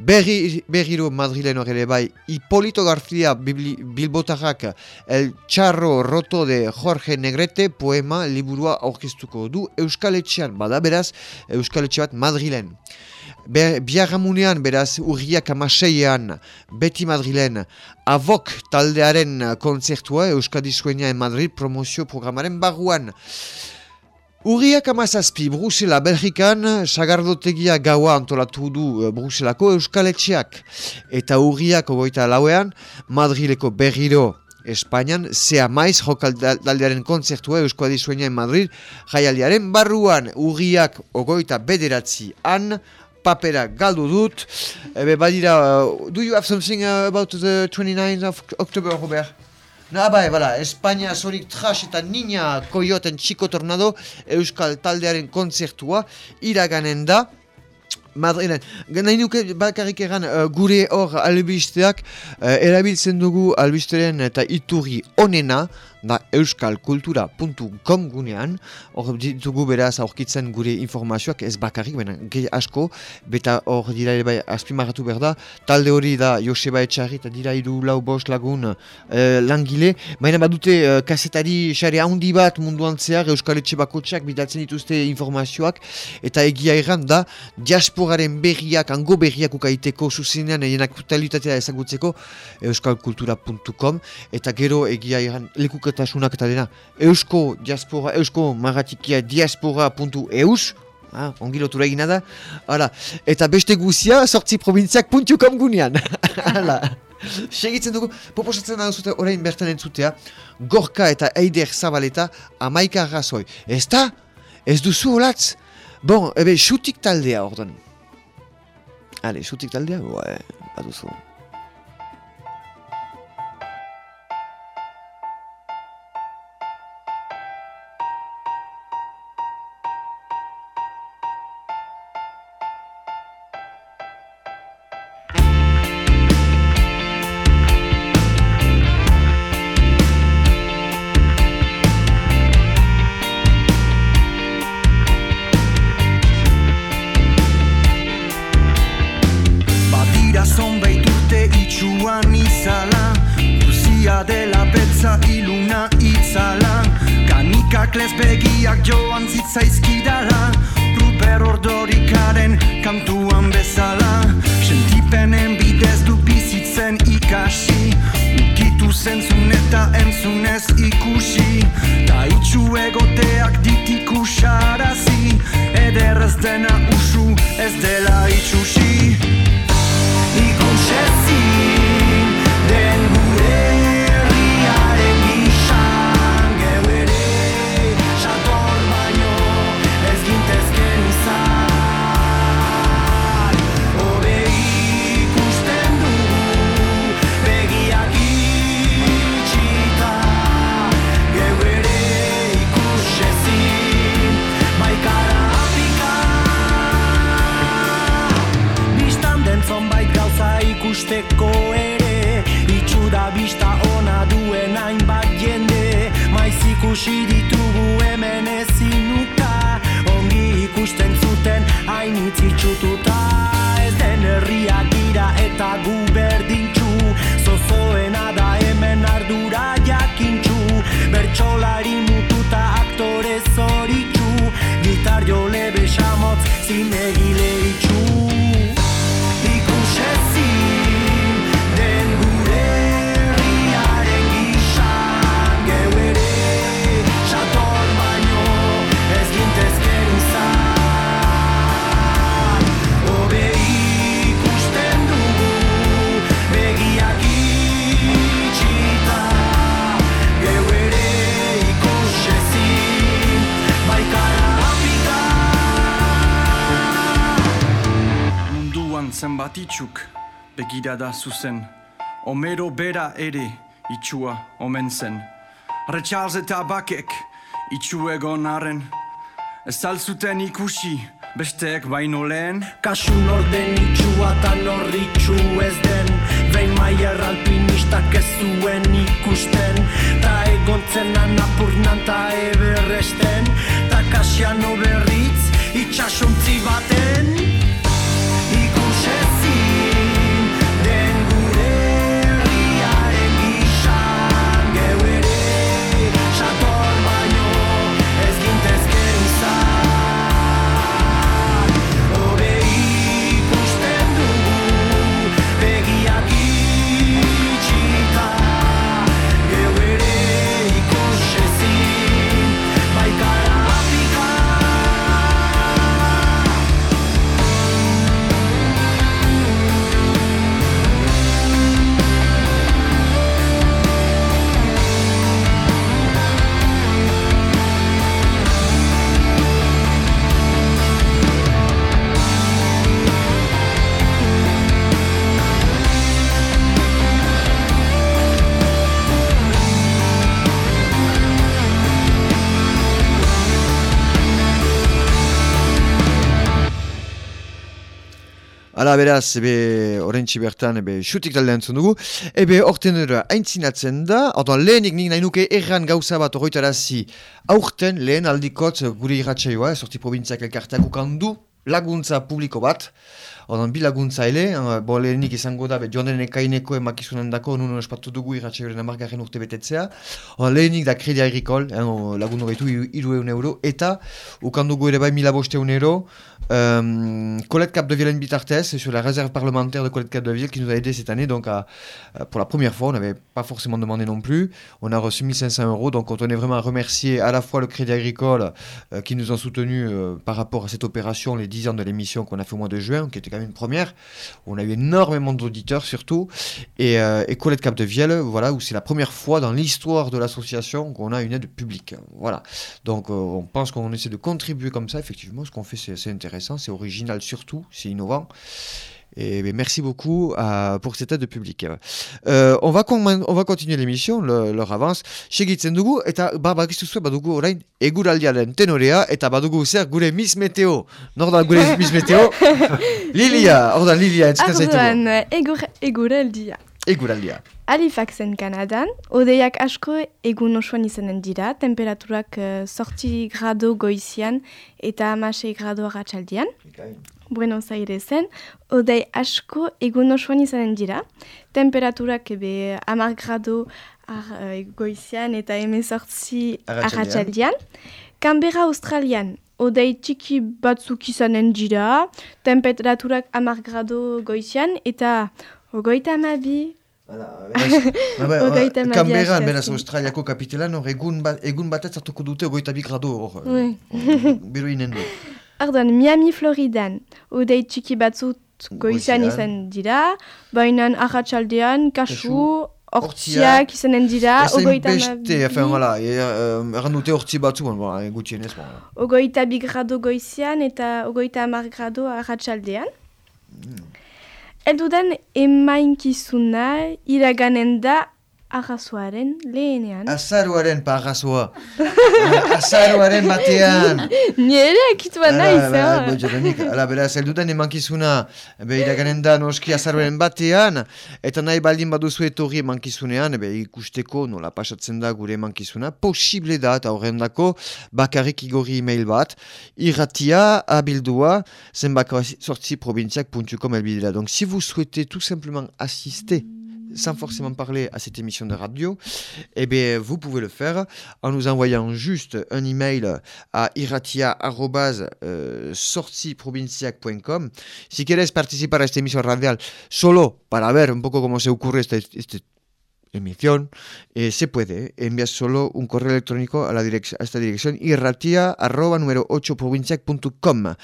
Berri, berriro Madrilen horre bai, Hipolito García Bilbotarrak El Charro Roto de Jorge Negrete poema liburua aurkeztuko du Euskaletxean, bada beraz Euskaletxe bat Madrilen. Be, biarramunean, beraz, urriak amaseian, beti Madrilen, avok taldearen kontzertua Euskadi Sueña en Madrid promozio programaren barruan. Urriak amazazpi, Brusela, Belgikan, sagardotegia gaua antolatu du eh, Bruselako Euskaletxeak. Eta urriak ogoita lauean, Madrileko berriro Espainian, zea maiz jokaldaldearen kontzertua Euskadi Sueña en Madrid, jaialdiaren barruan, urriak ogoita bederatzi an, papera galdu dut. Ebe badira, uh, do you have something about the 29th of October, Robert? No, bai, bala, Espainia Sonic Trash eta Nina Coyoten Chico Tornado Euskal taldearen kontzertua iraganen da. Madrilen, nahi nuke bakarrik egan uh, gure hor albisteak uh, erabiltzen dugu albisteren eta iturri onena da euskalkultura.com gunean. Hor ditugu beraz aurkitzen gure informazioak ez bakarrik, baina gehi asko beta hor dira ere bai azpimarratu behar da. Talde hori da Joseba Etxarri eta dira iru lau bost lagun uh, langile, baina badute uh, kasetari xare handi bat munduan zehar euskaletxe bakotxeak bidatzen dituzte informazioak. Eta egia erran da diasporaren berriak, ango berriak ukaiteko zuzenean egin aktualitatea ezagutzeko euskalkultura.com eta gero egia erran lekuketasunak eta dena eusko diaspora, eusko maratikia diaspora.eus Ah, ongi lotura egina da. Hala, eta beste guzia sortzi provintziak puntiukom gunean. Hala. Segitzen dugu, proposatzen da zute orain bertan entzutea, gorka eta eider zabaleta amaika razoi. Ez da? Ez duzu olatz? Bon, ebe, xutik taldea orduan. Ale, xutik taldea? Ue, baduzu. sine ile begirada zuzen Homero bera ere itxua omen zen Retxalz eta bakek itxu egon arren Ez alzuten ikusi besteek baino lehen. Kasu norden itxua eta norritxu ez den Behin maier alpinistak ez zuen ikusten. Ta egontzen anapurnan ta eberresten Ta kasiano berritz itxasontzi baten Hala beraz, ebe, orentsi bertan, ebe, xutik talde entzun dugu. Ebe, orten dira, aintzinatzen da, orduan lehenik nik nahi nuke erran gauza bat horretarazi aurten lehen aldikot gure irratsaioa, sorti provintziak elkarteak ukandu laguntza publiko bat. Ordan bi laguntzaile, uh, bo lehenik izango da, be, joan den ekaineko emakizunen dako, nun espatu dugu irratxegoren amargarren urte betetzea. Ordan lehenik da kredi agrikol, eh, o, lagun horretu iru eun euro, eta ukandugu ere bai mila bosteun euro, euh, Colette Capdevielle bitartez, c'est sur la réserve parlementaire de Colette Capdevielle qui nous a aidé cette année. Donc, à- à- pour la première fois, on n'avait pas forcément demandé non plus. On a reçu 1500 euros. Donc, on tenait vraiment à remercier à la fois le Crédit Agricole euh, qui nous ont soutenus euh, par rapport à cette opération, les 10 ans de l'émission qu'on a fait au mois de juin, qui était une première. On a eu énormément d'auditeurs surtout. Et, euh, et Colette Capdevielle, voilà, où c'est la première fois dans l'histoire de l'association qu'on a une aide publique. Voilà. Donc, euh, on pense qu'on essaie de contribuer comme ça. Effectivement, ce qu'on fait, c'est c'est intéressant, c'est original surtout, c'est innovant. Et ben, merci beaucoup à- pour cette aide publique. Euh, on, va on va continuer l'émission, le- leur avance. Segitzen dugu, eta ba, bakizuzue badugu orain eguraldiaren tenorea, eta badugu zer gure Miss Meteo. Nor da gure Miss Meteo? Lilia, hor da Lilia, entzuten zaitugu. Arduan, eh, egur, eguraldia. Eguraldia. Halifaxen Kanadan, odeiak asko egun osoan izanen dira, temperaturak uh, sortzi grado goizian eta amasei grado arratsaldian. Buenos Airesen, odei asko egun osoan izanen dira, temperaturak ebe amar grado ar, eh, goizian eta emezortzi arratsaldian. Canberra Australian, odei txiki batzuk izanen dira, temperaturak amar grado goizian eta ogoita amabi asteazken. beraz Australiako kapitelan, egun, ba, egun batez hartuko dute ogoita bi grado hor. Bero inen du. Ardoan, Miami, Floridan, odei txiki batzut goizan izan dira, baina arratsaldean kasu, hortziak, izanen dira, Ez ogoita beste, enfin, voilà, e, uh, erran dute hortzi batzu, eh, gutxienez, bon. ogoita bi grado goizian eta ogoita amar grado arratsaldean. Eldudan emainkizuna iraganen da arrazoaren lehenean. Azaruaren parrazoa. Azaruaren batean. Ni ere akitua naiz, eh? jodanik, ala, beraz, eldudan emankizuna, be, iraganen da noski azaruaren batean, eta nahi baldin baduzu etorri emankizunean, be, ikusteko nola pasatzen da gure emankizuna, posible da, eta horrendako, bakarrik igorri e-mail bat, irratia abildua, zenbako sortzi provinciac.com elbidera. Donc, si vous souhaitez tout simplement assister sans forcément parler à cette émission de radio, eh bien, vous pouvez le faire en nous envoyant juste un email a iratia.sortiprovinciac.com. Si quieres participar a esta emisión radial solo para ver un poco cómo se ocurre esta, esta emisión, eh, se puede. Envías solo un correo electrónico a, la a esta dirección irratia arroba número 8 provinciac.com.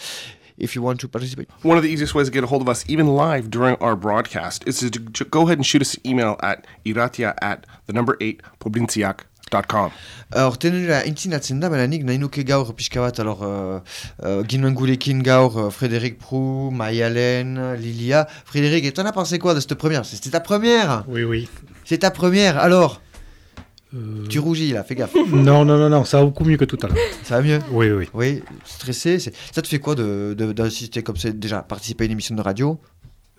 If you want to participate. One of the easiest ways to get a hold of us, even live during our broadcast, is to go ahead and shoot us an email at iratia at the number 8 provinciac.com. Hor, tenera entzinatzen da, baina nik nahi nuke gaur pixka bat, alor, uh, uh, gurekin gaur uh, Frédéric Prou, Mayalen, Lilia. Frédéric, et t'en as pensé quoi de cette première? C'était ta première Oui, oui. C'est ta première, alors Tu rougis là, fais gaffe. Non, non, non, non, ça va beaucoup mieux que tout à l'heure. Ça va mieux Oui, oui. Oui, stressé. Ça te fait quoi de- de- d'assister comme ça, déjà, participer à une émission de radio?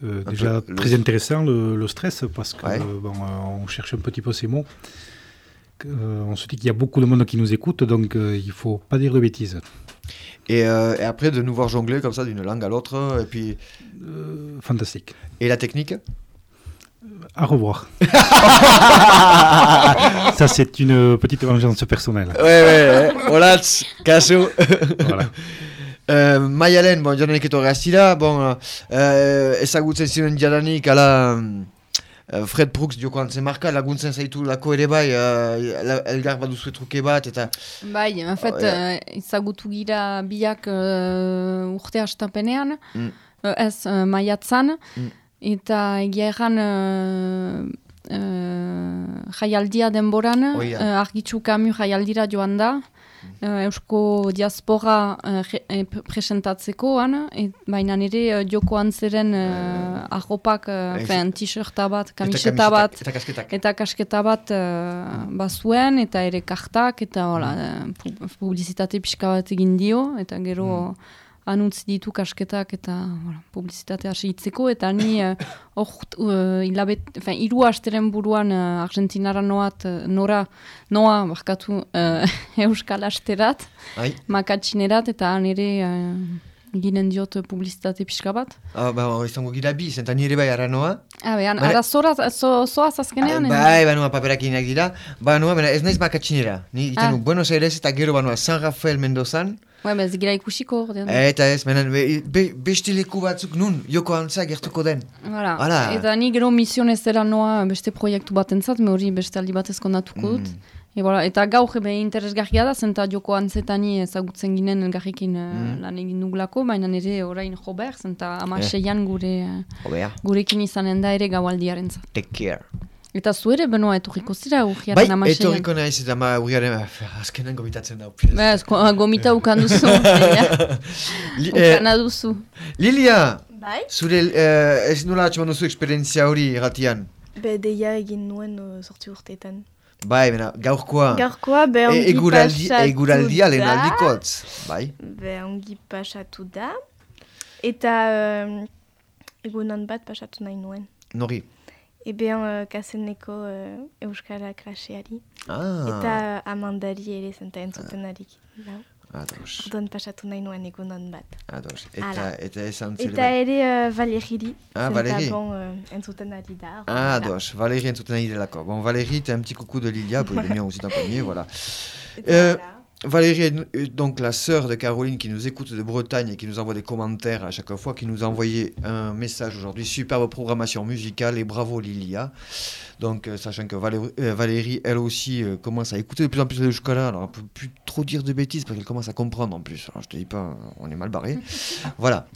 Euh, déjà peu, le- très intéressant le, le stress parce que Ouais. euh, bon, euh, on cherche un petit peu ces mots. Euh, on se dit qu'il y a beaucoup de monde qui nous écoute, donc euh, il faut pas dire de bêtises. Et, euh, et après, de nous voir jongler comme ça d'une langue à l'autre, et puis... Euh, fantastique. Et la technique? À revoir. Ça, c'est une petite vengeance personnelle. Ouais, ouais. Voilà. Uh, Maialen, bon, jodanik etorri azira, bon, uh, ezagutzen ziren jadanik, ala, uh, Fred Brooks joko antzemarka, laguntzen zaitu lako ere bai, uh, la- elgar truke bat, eta... Bai, en fait, Oh, uh, ezagutu gira biak uh, urte hastapenean, Mm. uh, ez uh, maiatzan, Mm. Eta egia erran uh, uh, jaialdia denboran, Oh, ja. uh, argitxu kamu jaialdira joan da, uh, Eusko diaspora uh, re- eh, pre- presentatzeko, han, et, baina nire uh, joko antzeren uh, arropak, uh, fen, t-shirta bat, Eta kamiseta bat, Eta kasketak. Eta kasketa bat uh, bazuen, eta ere kartak, eta hola, eh, pu- publizitate pixka bat egin dio, eta gero anuntzi ditu kasketak, eta hola, publizitate hasi hitzeko, eta ni uh, hor, uh, hilabet, enfin, iru asteren buruan uh, Argentinara noat, uh, nora, noa, barkatu, uh, euskal asterat, Ai. makatxinerat, eta han ere uh, ginen diot publizitate pixka bat. Ah, ba, hor izango gira bi, zenta nire bai aranoa. Ah, behan, Baina- ara zora, zo, zoaz azkenean? Bai, banua paperakinak dira. Banua, bena ez naiz makatxinera. Ni egiten Ah. Buenos Aires eta gero banua San Rafael Mendozan. Bai, bez gira ikusiko, ordean. Eta ez, benen, be, be, beste leku batzuk nun, joko antza gertuko den. Hala. Hala. Eta ni gero misiones dela noa beste proiektu batentzat, me hori beste aldi batez kondatuko dut. E, voilà, eta gaur ebe interesgarria da, zenta joko antzetani ezagutzen ginen elgarrikin mm. lan egin dugulako, baina nire orain Robert, zenta amaseian gure, eh, gurekin izanen da ere gaualdiaren zat. take care. Eta zu ere, benoa, etorriko zira Bai, urriaren amaseian. etorriko naiz eta ma urriaren, azkenan gomitatzen da. Ba, ez, ko- gomita ukan duzu. eh, Ukana duzu. Lilia, Bai? zure, eh, ez nola atxeman duzu esperientzia hori irratian? Be, deia egin nuen uh, sortzi urteetan. Bai, bena, gaurkoa. Gaurkoa be ongi E- eguraldi, pasatu eguraldia lehen da. aldikotz. Bai. Be ongi pasatu da. Eta um, egunon bat pasatu nahi nuen. Nori. Ebean uh, kaseneko uh, Euskara klaseari. Ah. Eta amandari ere zenta entzuten arik. Ados. Ordon pasatu nahi nuen egunon bat. Ados. Eta, Hala. eta esan zure Eta ere uh, Valeriri. Ah, Valeri. bon uh, entzuten ari da. Ah, ados. Valérie entzuten ari delako. Bon, Valérie, t'as un petit coucou de Lilia, pour le mien aussi d'un premier, voilà. Euh, Valérie est donc la sœur de Caroline qui nous écoute de Bretagne et qui nous envoie des commentaires à chaque fois, qui nous a envoyé un message aujourd'hui. Superbe programmation musicale et bravo Lilia. Donc, euh, sachant que Valérie, euh, Valérie, elle aussi, euh, commence à écouter de plus en plus de chocolat. Alors, elle peut plus trop dire de bêtises parce qu'elle commence à comprendre en plus. Alors, je te dis pas, on est mal barré. voilà.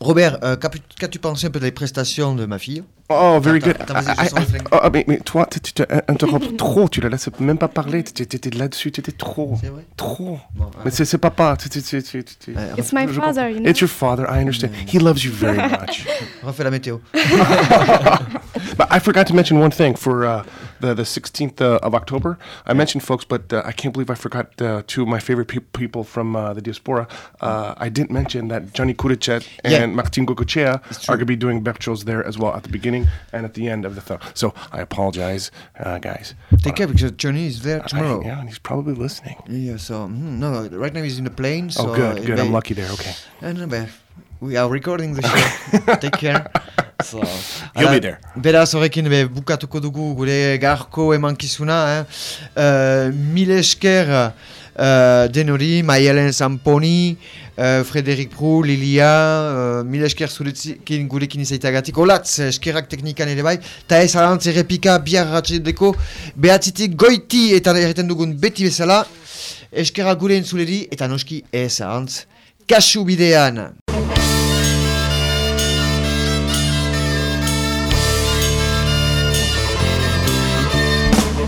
Robert, qu'as- qu'as-tu pensé un peu des prestations de ma fille? Oh, very good. Attends, vas-y, I- je sens le I- flingue. oh, ah, mais, mais toi, tu tu te interromps trop, tu la laisses même pas parler, tu étais là-dessus, tu étais trop. C'est vrai Trop. Bon, mais c'est c'est papa. It's my je father, comprends. you know. It's your father, I understand. He loves you very much. Refais la météo. but I forgot to mention one thing for uh, the, the 16th uh, of October. I mentioned folks, but uh, I can't believe I forgot uh, two of my favorite pe- people from uh, the diaspora. Uh, I didn't mention that Johnny Kurichet and Yeah. Martin Gokochea are going to be doing Berchos there as well at the beginning and at the end of the film. So I apologize, uh, guys. Take care because Johnny is there I- tomorrow. yeah, and he's probably listening. Yeah, so mm, no, no, right now he's in the plane. So, oh, good, good. I'm lucky there. Okay. And uh, we are recording the show. Take care. So, You'll be there. Beraz horrekin be, bukatuko dugu gure garko emankizuna. Eh? Uh, mil esker uh, denori, Maialen Zamponi, uh, Frederik Prou, Lilia, uh, mil esker zurekin gurekin izaitagatik. Olatz, eskerak teknikan ere bai. Ta ez alantz errepika bihar ratxedeko behatzitik goiti eta erreten dugun beti bezala. Eskerrak gure entzuleri eta noski ez alantz. Kasu bidean!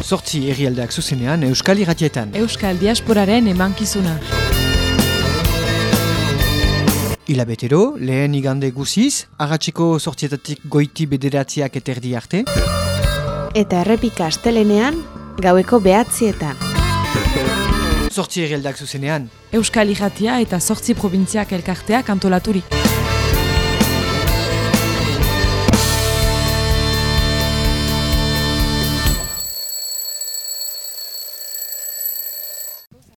Sortzi herrialdeak zuzenean Euskal Irratietan. Euskal Diasporaren emankizuna. Hilabetero, lehen igande guziz, agatzeko sortzietatik goiti bederatziak eterdi arte. Eta errepika astelenean, gaueko behatzietan. Sortzi herrialdeak zuzenean. Euskal Irratia eta sortzi probintziak elkarteak antolaturik.